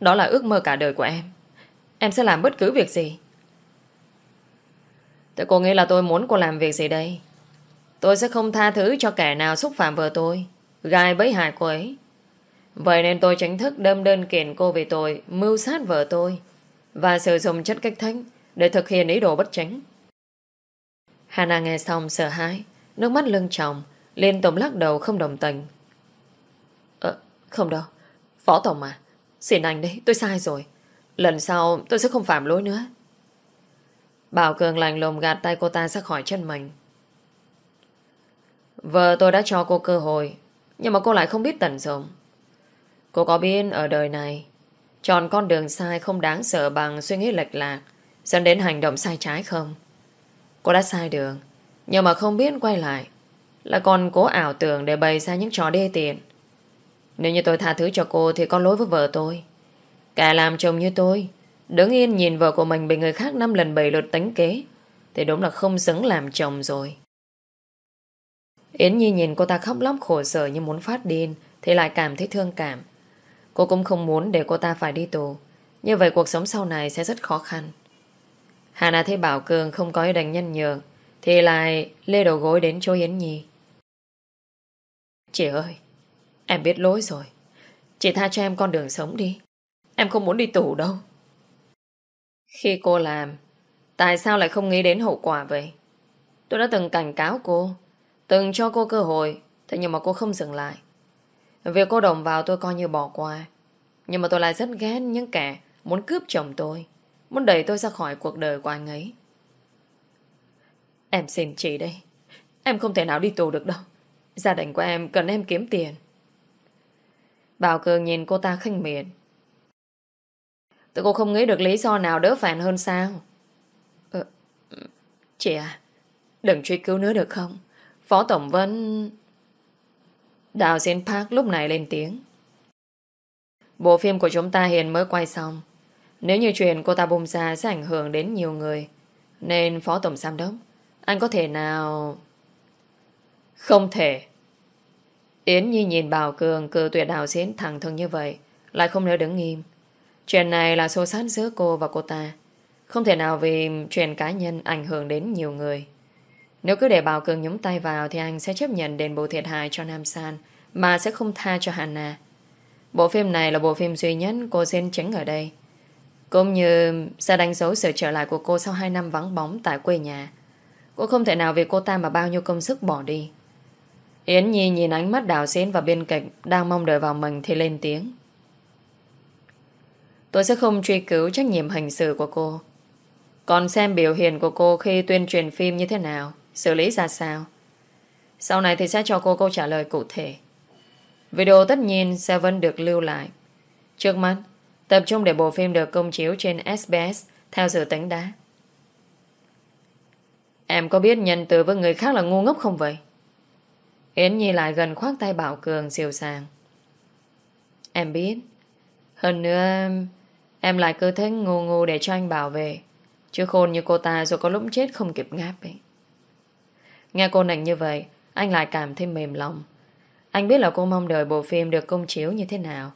Đó là ước mơ cả đời của em. Em sẽ làm bất cứ việc gì. Thế cô nghĩ là tôi muốn cô làm việc gì đây? Tôi sẽ không tha thứ cho kẻ nào xúc phạm vợ tôi, gai bấy hại cô ấy. Vậy nên tôi chính thức đâm đơn kiện cô về tội mưu sát vợ tôi và sử dụng chất kích thích để thực hiện ý đồ bất chính. Hana nghe xong sợ hãi, nước mắt lưng tròng, liên tục lắc đầu không đồng tình. Ờ, không đâu. Phó Tổng mà. xin anh đấy, tôi sai rồi. Lần sau tôi sẽ không phạm lỗi nữa. Bảo Cường lành lùng gạt tay cô ta ra khỏi chân mình. Vợ tôi đã cho cô cơ hội, nhưng mà cô lại không biết tận dụng. Cô có biết ở đời này, chọn con đường sai không đáng sợ bằng suy nghĩ lệch lạc, dẫn đến hành động sai trái không? Cô đã sai đường, nhưng mà không biết quay lại, là còn cố ảo tưởng để bày ra những trò đê tiện. Nếu như tôi tha thứ cho cô thì có lỗi với vợ tôi. Cả làm chồng như tôi, đứng yên nhìn vợ của mình bị người khác năm lần bảy lượt tính kế, thì đúng là không xứng làm chồng rồi. Yến Nhi nhìn cô ta khóc lóc khổ sở như muốn phát điên thì lại cảm thấy thương cảm. Cô cũng không muốn để cô ta phải đi tù. Như vậy cuộc sống sau này sẽ rất khó khăn. Hà thấy Bảo Cường không có ý định nhân nhượng thì lại lê đầu gối đến chỗ Yến Nhi. Chị ơi, em biết lỗi rồi. Chị tha cho em con đường sống đi. Em không muốn đi tù đâu. Khi cô làm, tại sao lại không nghĩ đến hậu quả vậy? Tôi đã từng cảnh cáo cô Từng cho cô cơ hội Thế nhưng mà cô không dừng lại Việc cô đồng vào tôi coi như bỏ qua Nhưng mà tôi lại rất ghét những kẻ Muốn cướp chồng tôi Muốn đẩy tôi ra khỏi cuộc đời của anh ấy Em xin chị đây Em không thể nào đi tù được đâu Gia đình của em cần em kiếm tiền Bảo Cường nhìn cô ta khinh miệt Tôi cô không nghĩ được lý do nào đỡ phản hơn sao Ờ Chị à Đừng truy cứu nữa được không? Phó Tổng Vân... Đào Diễn Park lúc này lên tiếng. Bộ phim của chúng ta hiện mới quay xong. Nếu như chuyện cô ta bung ra sẽ ảnh hưởng đến nhiều người. Nên Phó Tổng Giám Đốc, anh có thể nào... Không thể. Yến Nhi nhìn Bảo Cường cự tuyệt đào diễn thẳng thừng như vậy, lại không nỡ đứng im. Chuyện này là xô sát giữa cô và cô ta. Không thể nào vì chuyện cá nhân ảnh hưởng đến nhiều người. Nếu cứ để Bảo Cường nhúng tay vào thì anh sẽ chấp nhận đền bù thiệt hại cho Nam San mà sẽ không tha cho Hannah. Bộ phim này là bộ phim duy nhất cô diễn chính ở đây. Cũng như sẽ đánh dấu sự trở lại của cô sau 2 năm vắng bóng tại quê nhà. Cô không thể nào vì cô ta mà bao nhiêu công sức bỏ đi. Yến Nhi nhìn ánh mắt đào xến và biên kịch đang mong đợi vào mình thì lên tiếng. Tôi sẽ không truy cứu trách nhiệm hành sự của cô. Còn xem biểu hiện của cô khi tuyên truyền phim như thế nào, xử lý ra sao. Sau này thì sẽ cho cô câu trả lời cụ thể. Video tất nhiên sẽ vẫn được lưu lại. Trước mắt, tập trung để bộ phim được công chiếu trên SBS theo dự tính đá. Em có biết nhân từ với người khác là ngu ngốc không vậy? Yến Nhi lại gần khoác tay Bảo Cường siêu sàng. Em biết. Hơn nữa, em em lại cứ thế ngu ngu để cho anh bảo vệ. Chứ khôn như cô ta rồi có lúc chết không kịp ngáp ấy. Nghe cô nảnh như vậy, anh lại cảm thấy mềm lòng. Anh biết là cô mong đợi bộ phim được công chiếu như thế nào.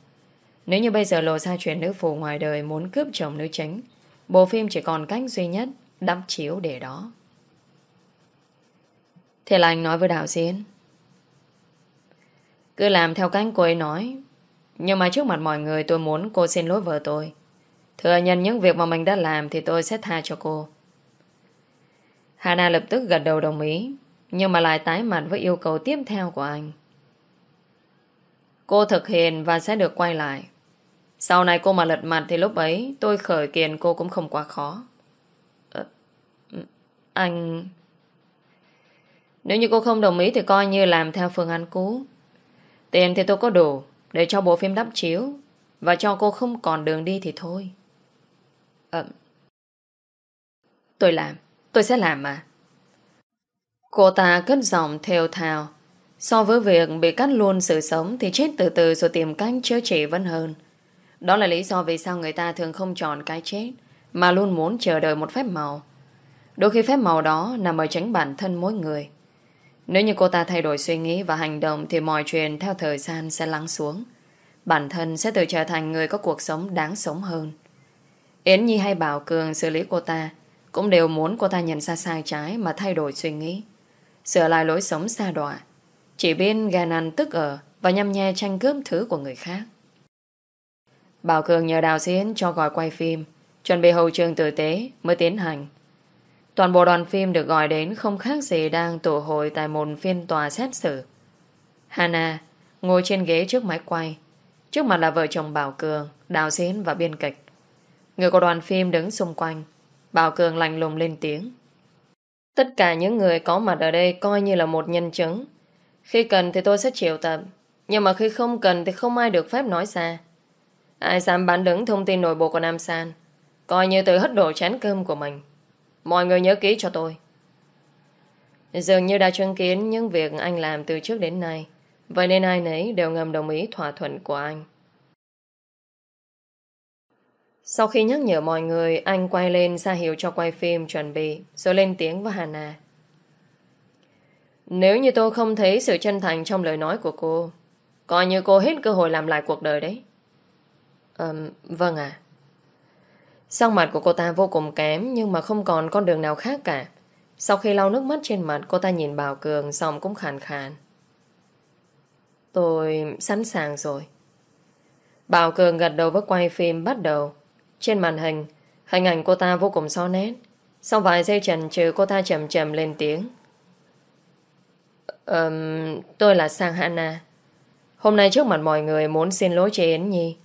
Nếu như bây giờ lộ ra chuyện nữ phụ ngoài đời muốn cướp chồng nữ chính, bộ phim chỉ còn cách duy nhất đắp chiếu để đó. Thế là anh nói với đạo diễn. Cứ làm theo cách cô ấy nói. Nhưng mà trước mặt mọi người tôi muốn cô xin lỗi vợ tôi. Thừa nhận những việc mà mình đã làm thì tôi sẽ tha cho cô. Hana lập tức gật đầu đồng ý, nhưng mà lại tái mặt với yêu cầu tiếp theo của anh. Cô thực hiện và sẽ được quay lại. Sau này cô mà lật mặt thì lúc ấy tôi khởi kiện cô cũng không quá khó. À, anh... Nếu như cô không đồng ý thì coi như làm theo phương án cũ. Tiền thì tôi có đủ để cho bộ phim đắp chiếu và cho cô không còn đường đi thì thôi. À, tôi làm. Tôi sẽ làm mà. Cô ta cất giọng theo thào. So với việc bị cắt luôn sự sống thì chết từ từ rồi tìm cách chữa trị vẫn hơn. Đó là lý do vì sao người ta thường không chọn cái chết, mà luôn muốn chờ đợi một phép màu. Đôi khi phép màu đó nằm ở tránh bản thân mỗi người. Nếu như cô ta thay đổi suy nghĩ và hành động thì mọi chuyện theo thời gian sẽ lắng xuống. Bản thân sẽ tự trở thành người có cuộc sống đáng sống hơn. Yến Nhi hay Bảo Cường xử lý cô ta cũng đều muốn cô ta nhận ra sai trái mà thay đổi suy nghĩ. Sửa lại lối sống xa đọa. Chỉ biết ghen ăn tức ở và nhăm nhe tranh cướp thứ của người khác. Bảo Cường nhờ đạo Diễn cho gọi quay phim, chuẩn bị hậu trường tử tế mới tiến hành. Toàn bộ đoàn phim được gọi đến không khác gì đang tụ hội tại một phiên tòa xét xử. Hana ngồi trên ghế trước máy quay. Trước mặt là vợ chồng Bảo Cường, đạo Diễn và biên kịch. Người của đoàn phim đứng xung quanh. Bảo Cường lạnh lùng lên tiếng. Tất cả những người có mặt ở đây coi như là một nhân chứng. Khi cần thì tôi sẽ chịu tập. Nhưng mà khi không cần thì không ai được phép nói ra. Ai dám bán đứng thông tin nội bộ của Nam San, Coi như tự hất đổ chén cơm của mình. Mọi người nhớ kỹ cho tôi. Dường như đã chứng kiến những việc anh làm từ trước đến nay, Vậy nên ai nấy đều ngầm đồng ý thỏa thuận của anh. Sau khi nhắc nhở mọi người, Anh quay lên ra hiệu cho quay phim chuẩn bị, Rồi lên tiếng với Hana Nếu như tôi không thấy sự chân thành trong lời nói của cô, Coi như cô hết cơ hội làm lại cuộc đời đấy. Um, vâng ạ. À. Sắc mặt của cô ta vô cùng kém nhưng mà không còn con đường nào khác cả. Sau khi lau nước mắt trên mặt cô ta nhìn Bảo Cường xong cũng khàn khàn. Tôi sẵn sàng rồi. Bảo Cường gật đầu với quay phim bắt đầu. Trên màn hình, hình ảnh cô ta vô cùng so nét. Sau vài giây trần trừ cô ta chậm chậm lên tiếng. Um, tôi là Sang Hana. Hôm nay trước mặt mọi người muốn xin lỗi chị Yến Nhi.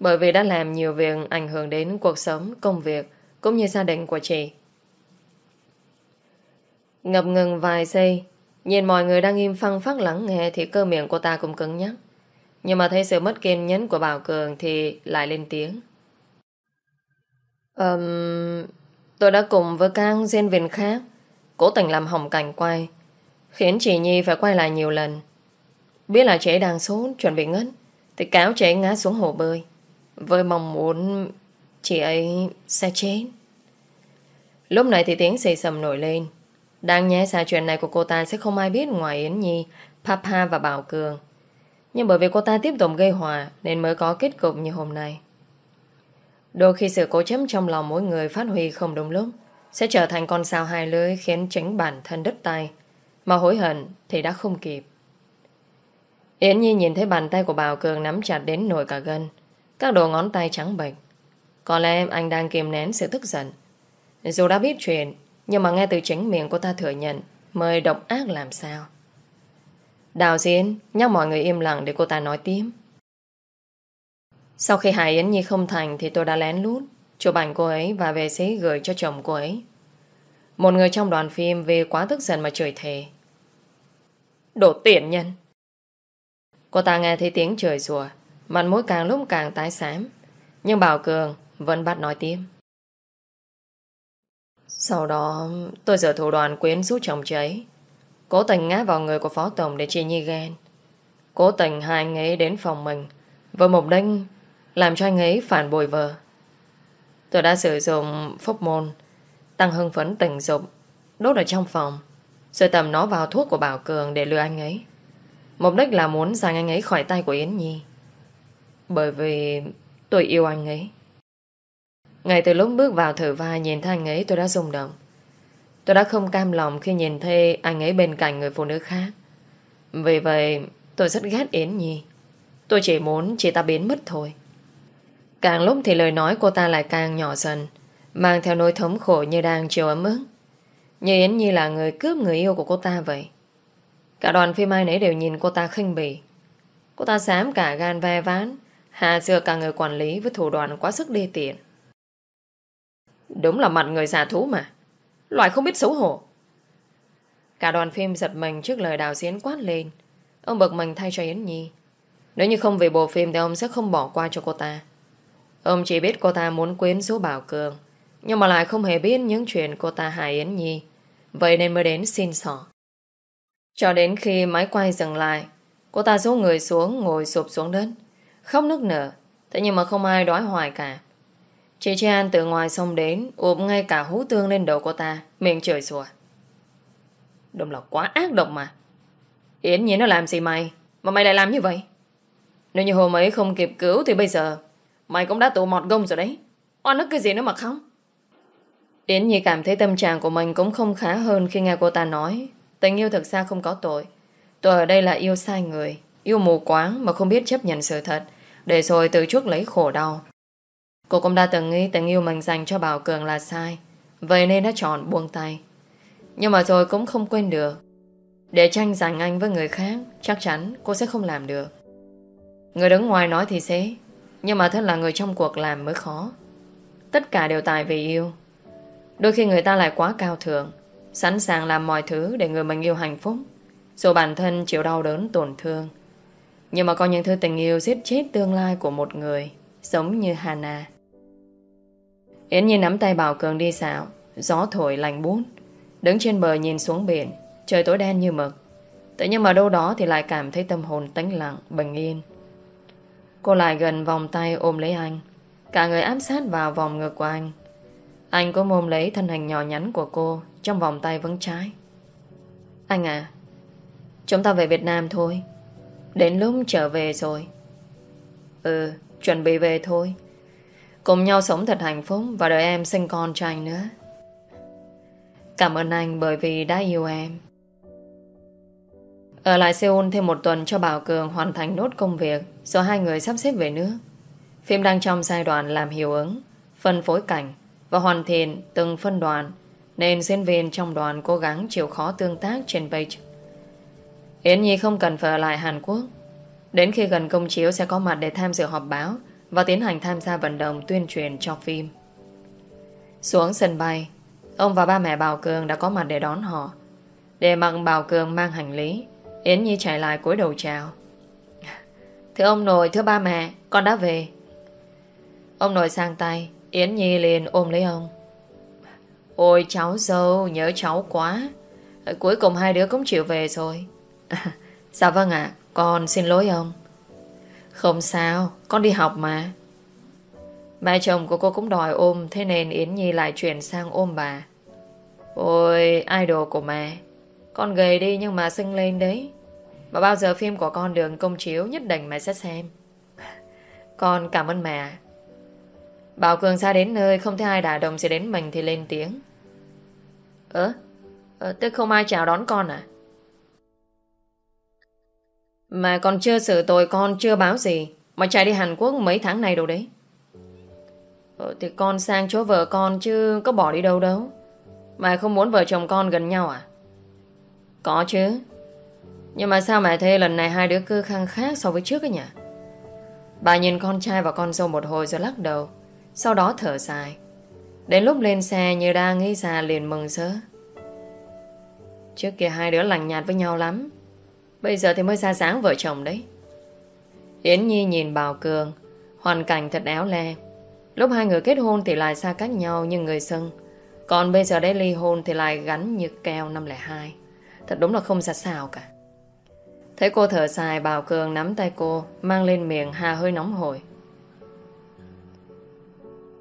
Bởi vì đã làm nhiều việc ảnh hưởng đến cuộc sống, công việc cũng như gia đình của chị. Ngập ngừng vài giây Nhìn mọi người đang im phăng phát lắng nghe Thì cơ miệng của ta cũng cứng nhắc. Nhưng mà thấy sự mất kiên nhẫn của Bảo Cường Thì lại lên tiếng. Um, Tôi đã cùng với các diễn viên khác Cố tình làm hỏng cảnh quay Khiến chị Nhi phải quay lại nhiều lần. Biết là chị đang sốt Chuẩn bị ngất Thì cáo chị ngã xuống hồ bơi. Với mong muốn Chị ấy sẽ chết Lúc này thì tiếng xì sầm nổi lên Đang nhé xa chuyện này của cô ta Sẽ không ai biết ngoài Yến Nhi, Papa và Bảo Cường Nhưng bởi vì cô ta tiếp tục gây hòa, Nên mới có kết cục như hôm nay Đôi khi sự cố chấp trong lòng mỗi người phát huy không đúng lúc, sẽ trở thành con sao hai lưới khiến chính bản thân đứt tay. Mà hối hận thì đã không kịp. Yến Nhi nhìn thấy bàn tay của Bảo Cường nắm chặt đến nổi cả gân. Các đồ ngón tay trắng bệch. Có lẽ anh đang kiềm nén sự tức giận. Dù đã biết chuyện, nhưng mà nghe từ chính miệng cô ta thừa nhận mời độc ác làm sao. Đào diễn, nhắc mọi người im lặng để cô ta nói tiếp. Sau khi Hải Yến Nhi không thành thì tôi đã lén lút chụp ảnh cô ấy và về xế gửi cho chồng cô ấy. Một người trong đoàn phim vì quá tức giận mà chửi thề. Đổ tiện nhân. Cô ta nghe thấy tiếng trời rùa, mặt mũi càng lúc càng tái xám. Nhưng Bảo Cường vẫn bắt nói tiếp. Sau đó, tôi giờ thủ đoàn quyến rút chồng cháy. Cố tình ngã vào người của Phó Tổng để chị Nhi ghen. Cố tình hai anh ấy đến phòng mình với mục đích làm cho anh ấy phản bội vợ. Tôi đã sử dụng phốc môn, tăng hưng phấn tình dục, đốt ở trong phòng, rồi tầm nó vào thuốc của Bảo Cường để lừa anh ấy. Mục đích là muốn giành anh ấy khỏi tay của Yến Nhi. Bởi vì tôi yêu anh ấy. Ngay từ lúc bước vào thử vai nhìn thấy anh ấy, tôi đã rung động. Tôi đã không cam lòng khi nhìn thấy anh ấy bên cạnh người phụ nữ khác. Vì vậy, tôi rất ghét Yến Nhi. Tôi chỉ muốn chị ta biến mất thôi. Càng lúc thì lời nói cô ta lại càng nhỏ dần, Mang theo nỗi thống khổ như đang chiều ấm ức Như Yến Nhi là người cướp người yêu của cô ta vậy Cả đoàn phim ai nấy đều nhìn cô ta khinh bỉ Cô ta dám cả gan ve ván Hà dừa cả người quản lý với thủ đoàn quá sức đê tiện. Đúng là mặt người giả thú mà. Loại không biết xấu hổ. Cả đoàn phim giật mình trước lời đào diễn quát lên. Ông bực mình thay cho Yến Nhi. Nếu như không về bộ phim Thì ông sẽ không bỏ qua cho cô ta. Ông chỉ biết cô ta muốn quyến rũ Bảo Cường, Nhưng mà lại không hề biết những chuyện cô ta hại Yến Nhi. Vậy nên mới đến xin sỏ. Cho đến khi máy quay dừng lại, Cô ta rũ người xuống, Ngồi sụp xuống đất. Khóc nức nở. Thế nhưng mà không ai đói hoài cả. Chị Chan từ ngoài sông đến, Ụp ngay cả hú tương lên đầu cô ta, Miệng trời sủa Đúng là quá ác độc mà. Yến Nhi nó làm gì mày? Mà mày lại làm như vậy? Nếu như hôm ấy không kịp cứu thì bây giờ, Mày cũng đã tụ mọt gông rồi đấy. Oan ức cái gì nữa mà không Yến Nhi cảm thấy tâm trạng của mình cũng không khá hơn khi nghe cô ta nói, Tình yêu thực ra không có tội. Tôi ở đây là yêu sai người, Yêu mù quáng mà không biết chấp nhận sự thật. Để rồi từ chuốc lấy khổ đau. Cô cũng đã từng nghĩ tình yêu mình dành cho Bảo Cường là sai. Vậy nên đã chọn buông tay. Nhưng mà rồi cũng không quên được. Để tranh giành anh với người khác Chắc chắn cô sẽ không làm được. Người đứng ngoài nói thì dễ, nhưng mà thân là người trong cuộc làm mới khó. Tất cả đều tại vì yêu. Đôi khi người ta lại quá cao thượng Sẵn sàng làm mọi thứ để người mình yêu hạnh phúc Dù bản thân chịu đau đớn tổn thương. Nhưng mà có những thứ tình yêu giết chết tương lai của một người Giống như Hana. Yến Nhi nắm tay Bảo Cường đi xạo Gió thổi lành bút Đứng trên bờ nhìn xuống biển Trời tối đen như mực. Tự nhiên mà đâu đó thì lại cảm thấy tâm hồn tĩnh lặng, bình yên. Cô lại gần vòng tay ôm lấy anh. Cả người áp sát vào vòng ngực của anh. Anh cũng ôm lấy thân hình nhỏ nhắn của cô Trong vòng tay vững trái Anh à Chúng ta về Việt Nam thôi. Đến lúc trở về rồi Ừ Chuẩn bị về thôi Cùng nhau sống thật hạnh phúc Và đợi em sinh con cho anh nữa Cảm ơn anh bởi vì đã yêu em ở lại Seoul thêm một tuần cho Bảo Cường hoàn thành nốt công việc rồi hai người sắp xếp về nước. Phim đang trong giai đoạn làm hiệu ứng, phân phối cảnh và hoàn thiện từng phân đoạn nên diễn viên trong đoàn cố gắng chịu khó tương tác trên page. Yến Nhi không cần phải ở lại Hàn Quốc. Đến khi gần công chiếu sẽ có mặt để tham dự họp báo và tiến hành tham gia vận động tuyên truyền cho phim. Xuống sân bay, ông và ba mẹ Bảo Cường đã có mặt để đón họ. Để mặc Bảo Cường mang hành lý Yến Nhi chạy lại cúi đầu chào Thưa ông nội, thưa ba mẹ Con đã về Ông nội sang tay Yến Nhi liền ôm lấy ông Ôi cháu dâu Nhớ cháu quá Cuối cùng hai đứa cũng chịu về rồi Dạ vâng ạ Con xin lỗi ông. Không sao Con đi học mà. Mẹ chồng của cô cũng đòi ôm Thế nên Yến Nhi lại chuyển sang ôm bà. Ôi idol của mẹ. Con gầy đi nhưng mà sưng lên đấy. Và bao giờ phim của con đường công chiếu Nhất định mẹ sẽ xem. Con cảm ơn mẹ. Bảo Cường ra đến nơi Không thấy ai đả động sẽ đến mình thì lên tiếng. Ơ? Ờ, Tức không ai chào đón con à? Mà còn chưa xử tội con chưa báo gì Mà chạy đi Hàn Quốc mấy tháng này đâu đấy ờ, Thì con sang chỗ vợ con chứ có bỏ đi đâu đâu Mà không muốn vợ chồng con gần nhau à? Có chứ. Nhưng mà sao mẹ thấy lần này hai đứa cứ khăng khác so với trước ấy nhỉ? Bà nhìn con trai và con dâu một hồi rồi lắc đầu. Sau đó thở dài. Đến lúc lên xe như đang nghĩ ra liền mừng sớ. Trước kia hai đứa lành nhạt với nhau lắm. Bây giờ thì mới ra sáng vợ chồng đấy. Yến Nhi nhìn Bảo Cường. Hoàn cảnh thật éo le. Lúc hai người kết hôn thì lại xa cách nhau như người sưng. Còn bây giờ đấy ly hôn thì lại gắn như keo năm lẻ hai Thật đúng là không ra sao cả Thấy cô thở dài, Bảo Cường nắm tay cô, Mang lên miệng hà hơi nóng hổi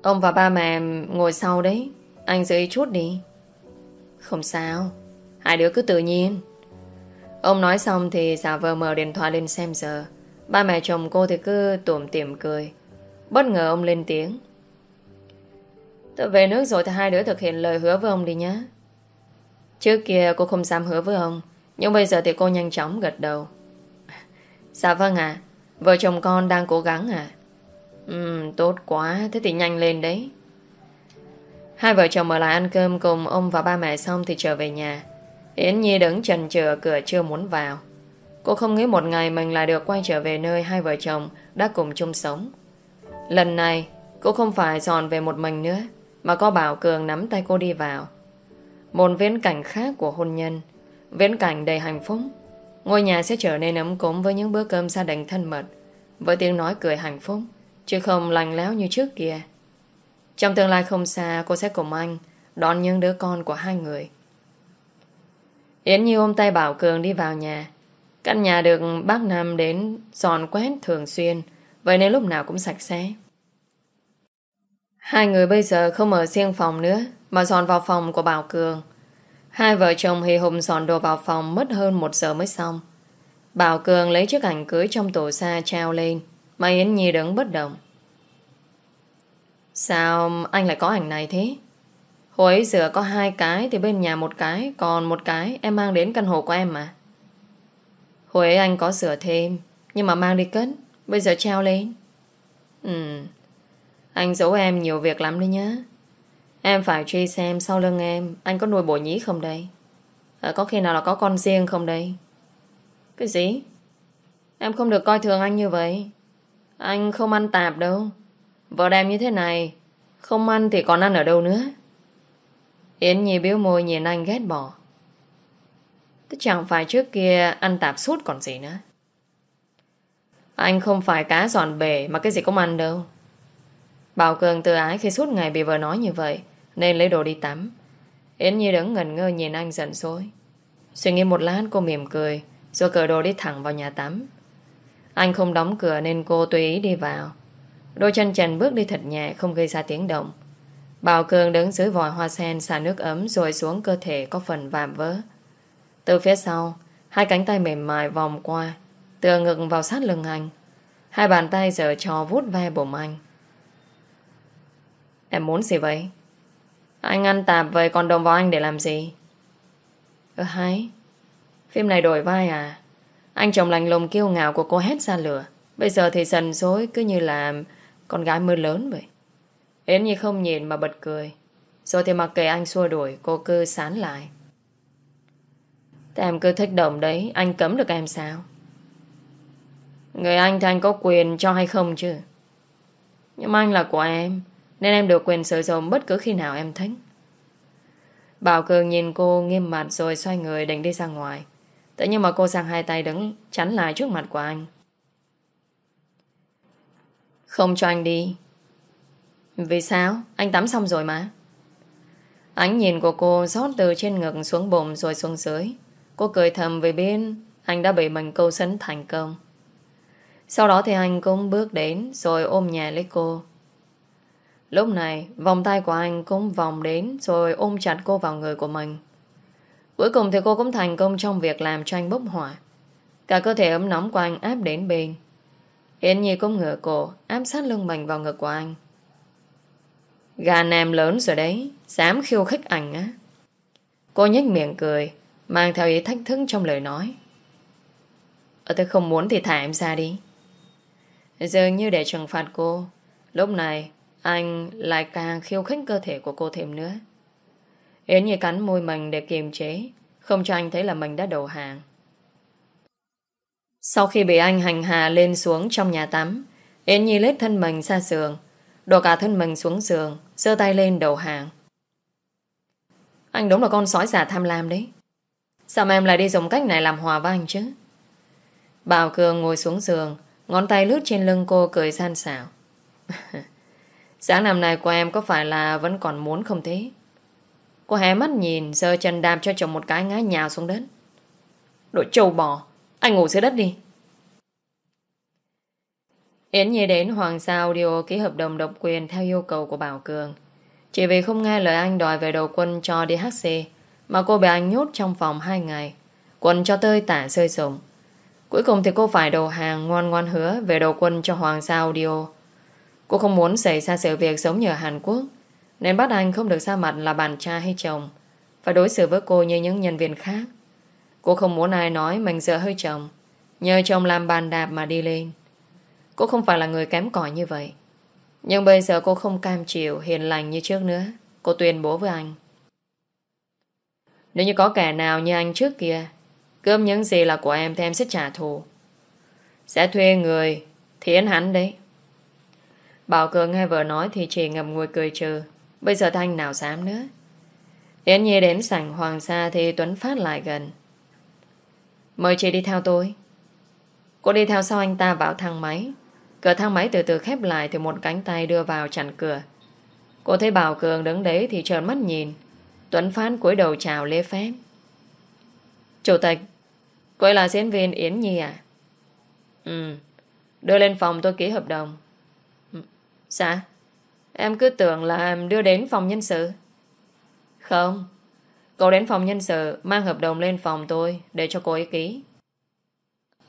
Ông và ba mẹ ngồi sau đấy Anh giữ ý chút đi Không sao Hai đứa cứ tự nhiên Ông nói xong thì giả vờ mở điện thoại lên xem giờ. Ba mẹ chồng cô thì cứ tủm tỉm cười. Bất ngờ ông lên tiếng. Tôi về nước rồi thì hai đứa thực hiện lời hứa với ông đi nhé. Trước kia cô không dám hứa với ông, Nhưng bây giờ thì cô nhanh chóng gật đầu. Dạ vâng ạ, Vợ chồng con đang cố gắng à Ừ tốt quá, Thế thì nhanh lên đấy. Hai vợ chồng ở lại ăn cơm cùng ông và ba mẹ xong thì trở về nhà. Yến Nhi đứng trần chừ cửa chưa muốn vào Cô không nghĩ một ngày mình lại được quay trở về nơi hai vợ chồng đã cùng chung sống Lần này cô không phải dọn về một mình nữa mà có Bảo Cường nắm tay cô đi vào. Một viễn cảnh khác của hôn nhân, viễn cảnh đầy hạnh phúc. Ngôi nhà sẽ trở nên ấm cúng với những bữa cơm gia đình thân mật, với tiếng nói cười hạnh phúc, chứ không lành léo như trước kia. Trong tương lai không xa, cô sẽ cùng anh đón những đứa con của hai người. Yến Nhi ôm tay Bảo Cường đi vào nhà. Căn nhà được bác Nam đến dọn quét thường xuyên, vậy nên lúc nào cũng sạch sẽ. Hai người bây giờ không ở riêng phòng nữa Mà dọn vào phòng của Bảo Cường Hai vợ chồng hì hùng dọn đồ vào phòng Mất hơn một giờ mới xong Bảo Cường lấy chiếc ảnh cưới trong tủ xa treo lên Mà Yến Nhi đứng bất động Sao anh lại có ảnh này thế? Hồi ấy rửa có hai cái Thì bên nhà một cái Còn một cái em mang đến căn hộ của em mà. Hồi ấy anh có sửa thêm Nhưng mà mang đi cất Bây giờ treo lên. Ừ anh giấu em nhiều việc lắm đấy nhá. Em phải truy xem sau lưng em Anh có nuôi bổ nhí không đây? À, Có khi nào là có con riêng không đây? Cái gì? Em không được coi thường anh như vậy. Anh không ăn tạp đâu. Vợ đẹp như thế này Không ăn thì còn ăn ở đâu nữa? Yến Nhi biếu môi nhìn anh ghét bỏ. Thế chẳng phải trước kia ăn tạp suốt còn gì nữa? Anh không phải cá giòn bể Mà cái gì cũng ăn đâu. Bảo Cường tự ái khi suốt ngày bị vợ nói như vậy, Nên lấy đồ đi tắm. Yến Nhi đứng ngẩn ngơ nhìn anh giận dỗi. Suy nghĩ một lát cô mỉm cười, Rồi cởi đồ đi thẳng vào nhà tắm. Anh không đóng cửa nên cô tùy ý đi vào. Đôi chân trần bước đi thật nhẹ, Không gây ra tiếng động. Bảo Cường đứng dưới vòi hoa sen xả nước ấm Rồi xuống cơ thể có phần vạm vỡ. Từ phía sau, Hai cánh tay mềm mại vòng qua, Tựa ngực vào sát lưng anh. Hai bàn tay giờ trò vút ve bụng anh. Em muốn gì vậy? Anh ăn tạp vậy còn đồng vào anh để làm gì? Ơ hay Phim này đổi vai à? Anh chồng lành lùng kiêu ngạo của cô hét ra lửa. Bây giờ thì dần dối cứ như là Con gái mưa lớn vậy. Yến như không nhìn mà bật cười. Rồi thì mặc kệ anh xua đuổi, Cô cứ sán lại. Thế em cứ thích động đấy, Anh cấm được em sao? Người anh thì anh có quyền cho hay không chứ? Nhưng anh là của em, nên em được quyền sử dụng bất cứ khi nào em thích. Bảo Cường nhìn cô nghiêm mặt rồi xoay người định đi ra ngoài. Thế nhưng mà cô sang hai tay đứng, chắn lại trước mặt của anh. Không cho anh đi. Vì sao? Anh tắm xong rồi mà Ánh nhìn của cô rót từ trên ngực xuống bụng rồi xuống dưới. Cô cười thầm về bên anh đã bị mình câu sấn thành công. Sau đó thì anh cũng bước đến rồi ôm nhẹ lấy cô. Lúc này, vòng tay của anh cũng vòng đến rồi ôm chặt cô vào người của mình. Cuối cùng thì cô cũng thành công trong việc làm cho anh bốc hỏa. Cả cơ thể ấm nóng của anh áp đến bên. Yến Nhi cũng ngửa cổ áp sát lưng mình vào ngực của anh. Gà nam lớn rồi đấy, dám khiêu khích ảnh á. Cô nhếch miệng cười, mang theo ý thách thức trong lời nói. Ở tôi không muốn thì thả em ra đi. Dường như để trừng phạt cô, lúc này anh lại càng khiêu khích cơ thể của cô thêm nữa. Yến Nhi cắn môi mình để kiềm chế, không cho anh thấy là mình đã đầu hàng. Sau khi bị anh hành hạ lên xuống trong nhà tắm, Yến Nhi lết thân mình ra giường, đổ cả thân mình xuống giường, giơ tay lên đầu hàng. Anh đúng là con sói giả tham lam đấy. Sao mà em lại đi dùng cách này làm hòa với anh chứ? Bảo Cường ngồi xuống giường, ngón tay lướt trên lưng cô cười san xảo. Sáng năm này của em có phải là vẫn còn muốn không thế? Cô hé mắt nhìn, giơ chân đạp cho chồng một cái ngã nhào xuống đất. Đội trâu bò, anh ngủ dưới đất đi. Yến Nhi đến Hoàng Sa Audio ký hợp đồng độc quyền theo yêu cầu của Bảo Cường. Chỉ vì không nghe lời anh đòi về đầu quân cho DHC, mà cô bị anh nhốt trong phòng 2 ngày. Quân cho tơi tả rơi rụng. Cuối cùng thì cô phải đầu hàng ngoan ngoan hứa về đầu quân cho Hoàng Sa Audio. Cô không muốn xảy ra sự việc giống như ở Hàn Quốc, nên bắt anh không được xa mặt là bạn trai hay chồng, phải đối xử với cô như những nhân viên khác. Cô không muốn ai nói mình sợ hơi chồng, nhờ chồng làm bàn đạp mà đi lên. Cô không phải là người kém cỏi như vậy. Nhưng bây giờ cô không cam chịu, hiền lành như trước nữa. Cô tuyên bố với anh. Nếu như có kẻ nào như anh trước kia, Cướp những gì là của em Thì em sẽ trả thù. Sẽ thuê người Thiến hắn đấy. Bảo Cường nghe vợ nói Thì chỉ ngầm ngùi cười trừ. Bây giờ Thanh nào dám nữa? Yến Nhi đến sảnh Hoàng Sa Thì Tuấn Phát lại gần. Mời chị đi theo tôi. Cô đi theo sau anh ta vào thang máy. Cửa thang máy từ từ khép lại Thì một cánh tay đưa vào chặn cửa. Cô thấy Bảo Cường đứng đấy Thì trợn mắt nhìn. Tuấn Phan cúi đầu chào Lê phép. Chủ tịch Cô ấy là diễn viên Yến Nhi à Ừ Đưa lên phòng tôi ký hợp đồng. Ừ, dạ. Em cứ tưởng là em đưa đến phòng nhân sự. Không Cậu đến phòng nhân sự Mang hợp đồng lên phòng tôi Để cho cô ấy ký.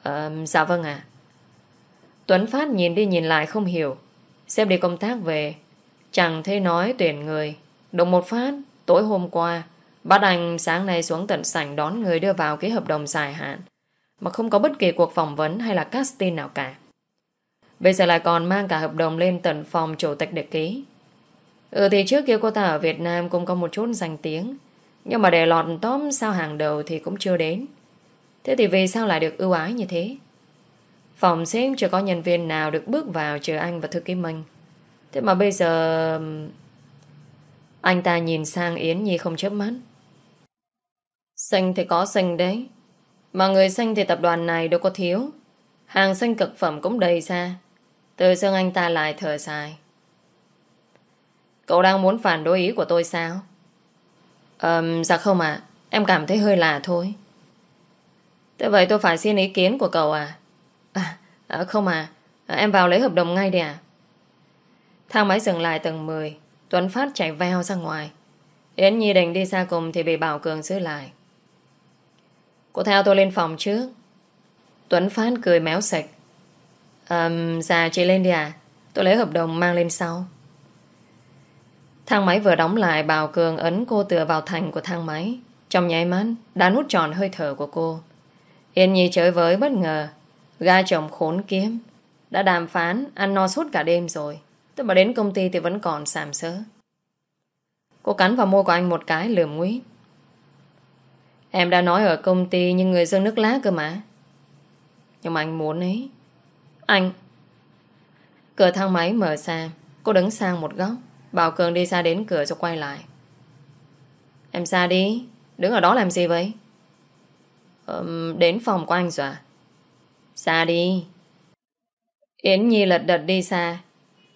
À, Dạ vâng ạ. Tuấn Phát nhìn đi nhìn lại không hiểu xem đi công tác về, Chẳng thấy nói tuyển người Đồng một phát, Tối hôm qua Bắt anh sáng nay xuống tận sảnh đón người đưa vào ký hợp đồng dài hạn, mà không có bất kỳ cuộc phỏng vấn hay là casting nào cả. Bây giờ lại còn mang cả hợp đồng lên tận phòng chủ tịch để ký. Ừ thì trước kia cô ta ở Việt Nam cũng có một chút danh tiếng, nhưng mà để lọt tóm sao hàng đầu thì cũng chưa đến. Thế thì vì sao lại được ưu ái như thế? Phòng xếp chưa có nhân viên nào được bước vào trừ anh và thư ký Minh. Thế mà bây giờ... Anh ta nhìn sang Yến Nhi không chớp mắt. Xanh thì có xanh đấy. Mà người xanh thì tập đoàn này đâu có thiếu. Hàng xanh cực phẩm cũng đầy ra. Từ dương anh ta lại thở dài. Cậu đang muốn phản đối ý của tôi sao? Um, dạ không ạ. Em cảm thấy hơi lạ thôi. Thế vậy tôi phải xin ý kiến của cậu à? À, không à. à. Em vào lấy hợp đồng ngay đi à? Thang máy dừng lại tầng 10. Tuấn Phát chạy veo ra ngoài. Yến Nhi định đi xa cùng thì bị Bảo Cường giữ lại. Cô theo tôi lên phòng trước Tuấn Phát cười méo sạch um, Dạ chị lên đi à Tôi lấy hợp đồng mang lên sau Thang máy vừa đóng lại Bảo Cường ấn cô tựa vào thành của thang máy Trong nháy mắt Đã nút tròn hơi thở của cô Yên Nhi chơi với bất ngờ Ga chồng khốn kiếm Đã đàm phán ăn no suốt cả đêm rồi Tức mà đến công ty thì vẫn còn sàm sỡ Cô cắn vào môi của anh một cái lườm nguyết Em đã nói ở công ty nhưng người dân nước lá cơ mà. Nhưng mà anh muốn ấy. Anh... Cửa thang máy mở ra. Cô đứng sang một góc. Bảo Cường đi ra đến cửa rồi quay lại. Em ra đi. Đứng ở đó làm gì vậy? ờ, đến phòng của anh rồi à? Xa đi. Yến Nhi lật đật đi xa.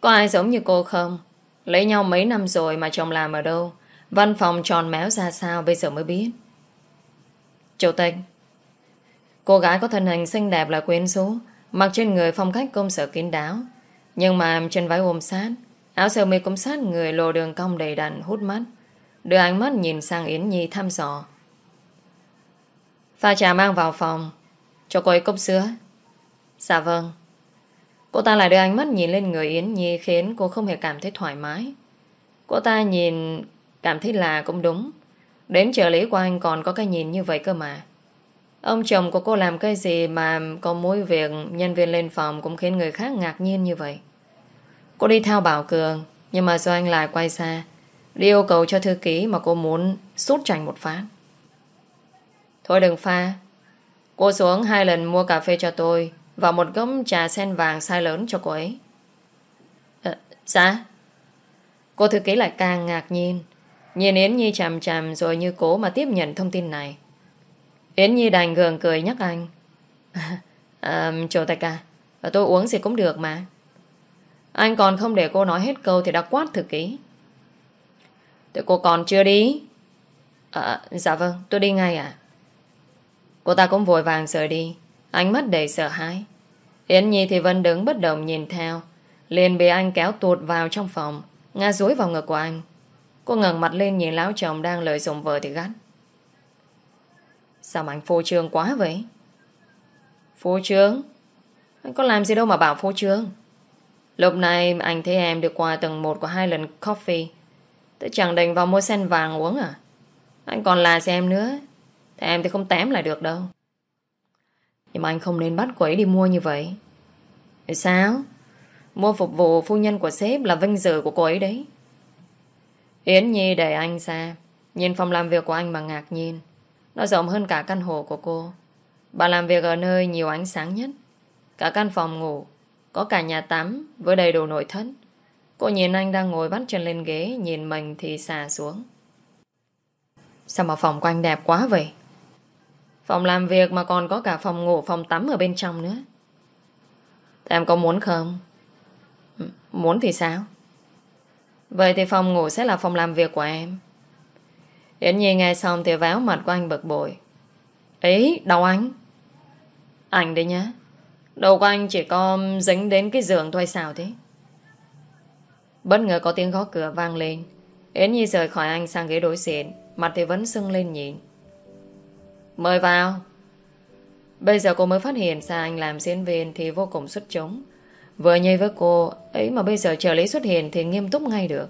Có ai giống như cô không? Lấy nhau mấy năm rồi mà chồng làm ở đâu? Văn phòng tròn méo ra sao bây giờ mới biết. Châu tịch Cô gái có thân hình xinh đẹp là quyến rũ, Mặc trên người phong cách công sở kín đáo Nhưng mà chân váy ôm sát, Áo sơ mi cũng sát người lồ đường cong đầy đặn, hút mắt Đưa ánh mắt nhìn sang Yến Nhi thăm dò Pha trà mang vào phòng, Cho cô ấy cốc sữa Dạ vâng. Cô ta lại đưa ánh mắt nhìn lên người Yến Nhi Khiến cô không hề cảm thấy thoải mái. Cô ta nhìn, Cảm thấy là cũng đúng. Đến trợ lý của anh còn có cái nhìn như vậy cơ mà. Ông chồng của cô làm cái gì Mà có mối việc Nhân viên lên phòng cũng khiến người khác ngạc nhiên như vậy? Cô đi theo Bảo Cường, Nhưng mà do anh lại quay xa, Đi yêu cầu cho thư ký Mà cô muốn sút chành một phát. Thôi đừng pha. Cô xuống hai lần mua cà phê cho tôi và một gốc trà sen vàng sai lớn cho cô ấy. À, Dạ. Cô thư ký lại càng ngạc nhiên. Nhìn Yến Nhi chằm chằm Rồi như cố mà tiếp nhận thông tin này. Yến Nhi đành gường cười nhắc anh. À, Chủ tịch à Tôi uống gì cũng được mà. Anh còn không để cô nói hết câu Thì đã quát thư ký. Thì cô còn chưa đi? À, Dạ vâng tôi đi ngay ạ. Cô ta cũng vội vàng rời đi. Ánh mắt đầy sợ hãi. Yến Nhi thì vẫn đứng bất động nhìn theo, liền bị anh kéo tuột vào trong phòng Nga dối vào ngực của anh. Cô ngẩng mặt lên nhìn lão chồng đang lợi dụng vợ thì gắt. Sao mà anh phô trương quá vậy? Phô trương? Anh có làm gì đâu mà bảo phô trương. Lúc này anh thấy em được qua tầng 1 của hai lần coffee. Tôi chẳng định vào mua sen vàng uống à? Anh còn là xem nữa, Thì em thì không tém lại được đâu. Nhưng mà anh không nên bắt cô ấy đi mua như vậy. Sao? Mua phục vụ phu nhân của sếp là vinh dự của cô ấy đấy. Yến Nhi đẩy anh ra. Nhìn phòng làm việc của anh mà ngạc nhiên. Nó rộng hơn cả căn hộ của cô. Bà làm việc ở nơi nhiều ánh sáng nhất. Cả căn phòng ngủ, Có cả nhà tắm với đầy đủ nội thất. Cô nhìn anh đang ngồi bắt chân lên ghế, Nhìn mình thì xà xuống. Sao mà phòng của anh đẹp quá vậy? Phòng làm việc mà còn có cả phòng ngủ Phòng tắm ở bên trong nữa. Em có muốn không? Ừ, muốn thì sao? Vậy thì phòng ngủ sẽ là phòng làm việc của em. Yến Nhi nghe xong thì váo mặt của anh bực bội. Ấy, đâu anh? Anh đấy nhá Đầu của anh chỉ có dính đến cái giường thôi sao thế? Bất ngờ có tiếng gõ cửa vang lên. Yến Nhi rời khỏi anh sang ghế đối diện. Mặt thì vẫn sưng lên nhìn Mời vào Bây giờ cô mới phát hiện ra anh làm diễn viên Thì vô cùng xuất chúng Vừa nhây với cô ấy mà bây giờ trợ lý xuất hiện thì nghiêm túc ngay được.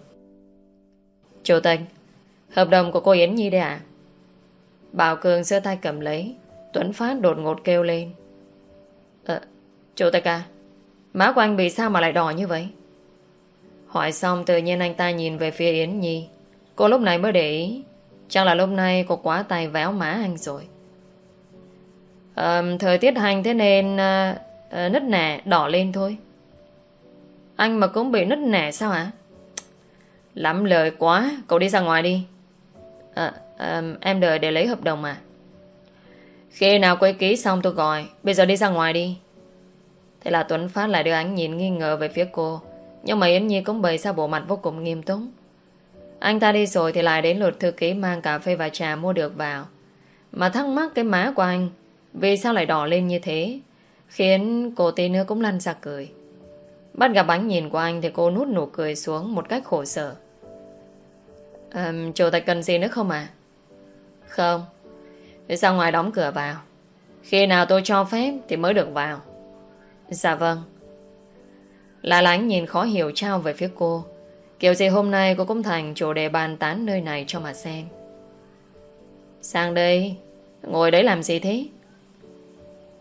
Chủ tịch, hợp đồng của cô Yến Nhi đây à? Bảo Cường giơ tay cầm lấy, Tuấn Phát đột ngột kêu lên. Ờ, chủ tịch à, má của anh bị sao mà lại đỏ như vậy? Hỏi xong tự nhiên anh ta nhìn về phía Yến Nhi. Cô lúc này mới để ý. Chắc là lúc này cô quá tay véo má anh rồi. À, thời tiết hành thế nên à, à, nứt nẻ đỏ lên thôi. Anh mà cũng bị nứt nẻ sao hả? Lắm lời quá, cậu đi ra ngoài đi. À, à, em đợi để lấy hợp đồng mà. Khi nào quay ký xong tôi gọi, bây giờ đi ra ngoài đi. Thế là Tuấn Phát lại đưa ánh nhìn nghi ngờ về phía cô. Nhưng mà Yến Nhi cũng bày ra bộ mặt vô cùng nghiêm túc. Anh ta đi rồi thì lại đến lượt thư ký mang cà phê và trà mua được vào. Mà thắc mắc cái má của anh, vì sao lại đỏ lên như thế, khiến cô tí nữa cũng lăn ra cười. Bắt gặp ánh nhìn của anh thì cô nút nụ cười xuống một cách khổ sở. À, chủ tịch cần gì nữa không à? Không. Thì ra ngoài đóng cửa vào. Khi nào tôi cho phép thì mới được vào. Dạ vâng. Lại lánh nhìn khó hiểu trao về phía cô. Kiểu gì hôm nay cô cũng thành chủ đề bàn tán nơi này cho mà xem. Sang đây, ngồi đấy làm gì thế?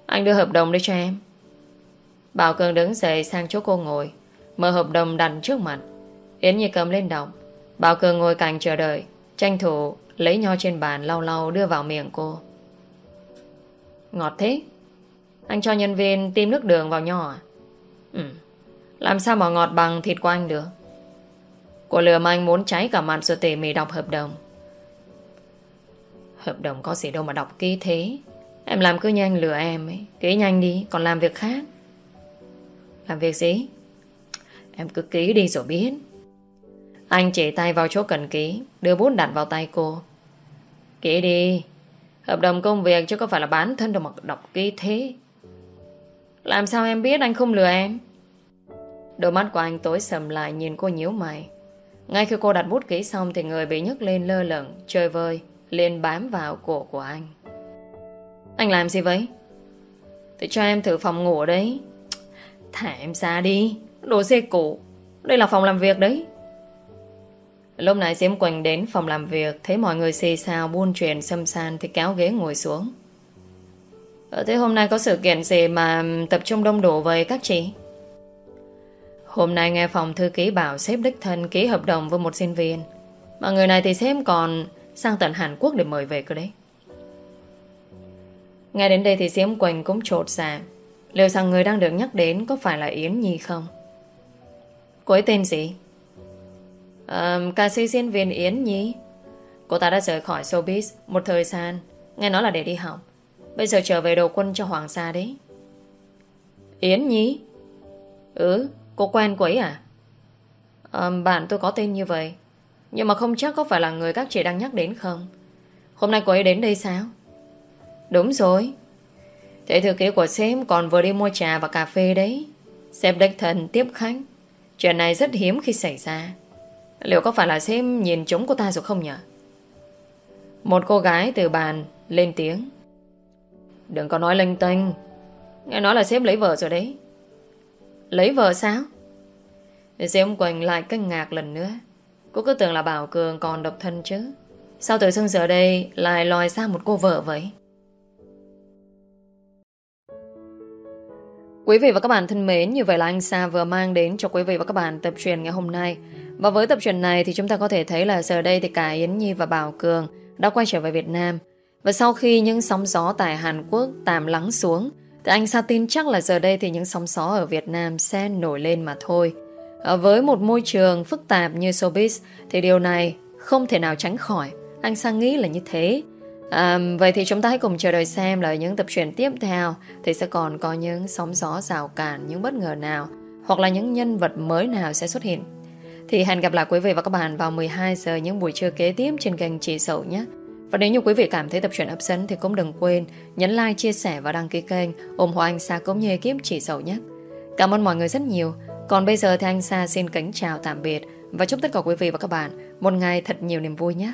Anh đưa hợp đồng đi cho em. Bảo Cường đứng dậy sang chỗ cô ngồi Mở hợp đồng đặt trước mặt. Yến Nhi cầm lên đọc. Bảo Cường ngồi cạnh chờ đợi Tranh thủ lấy nho trên bàn lau lau đưa vào miệng cô. Ngọt thế. Anh cho nhân viên tiêm nước đường vào nho à? Ừ. Làm sao mà ngọt bằng thịt của anh được? Cô lừa mà anh muốn cháy cả mặt rồi tỉ mỉ đọc hợp đồng. Hợp đồng có gì đâu mà đọc kỹ thế. Em làm cứ nhanh lừa em ấy. Ký nhanh đi, còn làm việc khác. Làm việc gì? Em cứ ký đi rồi biết. Anh chỉ tay vào chỗ cần ký, Đưa bút đặt vào tay cô. Ký đi. Hợp đồng công việc chứ có phải là bán thân đâu mà đọc ký thế. Làm sao em biết anh không lừa em? Đôi mắt của anh tối sầm lại, Nhìn cô nhíu mày. Ngay khi cô đặt bút ký xong Thì người bị nhấc lên lơ lửng, Chơi vơi Lên bám vào cổ của anh. Anh làm gì vậy? Thì cho em thử phòng ngủ đấy. Thả em ra đi, Đồ xe cũ. Đây là phòng làm việc đấy. Lúc này Diễm Quỳnh đến phòng làm việc, Thấy mọi người xì xào, buôn chuyện, xâm san Thì kéo ghế ngồi xuống. Ờ, thế hôm nay có sự kiện gì mà tập trung đông đủ với các chị? Hôm nay nghe phòng thư ký bảo sếp đích thân ký hợp đồng với một sinh viên. Mà người này thì sếp còn sang tận Hàn Quốc để mời về cơ đấy. Nghe đến đây thì Diễm Quỳnh cũng trột dạ. Liệu rằng người đang được nhắc đến có phải là Yến Nhi không? Cô ấy tên gì? À, ca sĩ diễn viên Yến Nhi. Cô ta đã rời khỏi showbiz một thời gian. Nghe nói là để đi học. Bây giờ trở về đầu quân cho Hoàng Sa đấy. Yến Nhi? Ừ, cô quen cô ấy à? à? Bạn tôi có tên như vậy. Nhưng mà không chắc có phải là người các chị đang nhắc đến không? Hôm nay cô ấy đến đây sao? Đúng rồi. Thế thư ký của sếp còn vừa đi mua trà và cà phê đấy. Sếp đích thần tiếp khách. Chuyện này rất hiếm khi xảy ra. Liệu có phải là sếp nhìn chúng cô ta rồi không nhỉ? Một cô gái từ bàn lên tiếng. Đừng có nói lênh tênh. Nghe nói là sếp lấy vợ rồi đấy. Lấy vợ sao? Diễm Quỳnh lại kinh ngạc lần nữa. Cô cứ tưởng là Bảo Cường còn độc thân chứ. Sao từ xưng giờ đây lại lòi ra một cô vợ vậy? Quý vị và các bạn thân mến, như vậy là anh Sa vừa mang đến cho quý vị và các bạn tập truyền ngày hôm nay. Và với tập truyền này thì chúng ta có thể thấy là giờ đây thì cả Yến Nhi và Bảo Cường đã quay trở về Việt Nam. Và sau khi những sóng gió tại Hàn Quốc tạm lắng xuống, thì anh Sa tin chắc là giờ đây thì những sóng gió ở Việt Nam sẽ nổi lên mà thôi. Ở với một môi trường phức tạp như showbiz thì điều này không thể nào tránh khỏi. Anh Sa nghĩ là như thế. À, vậy thì chúng ta hãy cùng chờ đợi xem là những tập truyện tiếp theo thì sẽ còn có những sóng gió rào cản, những bất ngờ nào hoặc là những nhân vật mới nào sẽ xuất hiện. Thì hẹn gặp lại quý vị và các bạn vào 12 giờ những buổi trưa kế tiếp trên kênh Chị Sậu nhé. Và nếu như quý vị cảm thấy tập truyện hấp dẫn thì cũng đừng quên nhấn like, chia sẻ và đăng ký kênh ủng hộ anh Sa cũng như ekip chỉ giàu nhé. Cảm ơn mọi người rất nhiều. Còn bây giờ thì anh Sa xin kính chào tạm biệt và chúc tất cả quý vị và các bạn một ngày thật nhiều niềm vui nhé.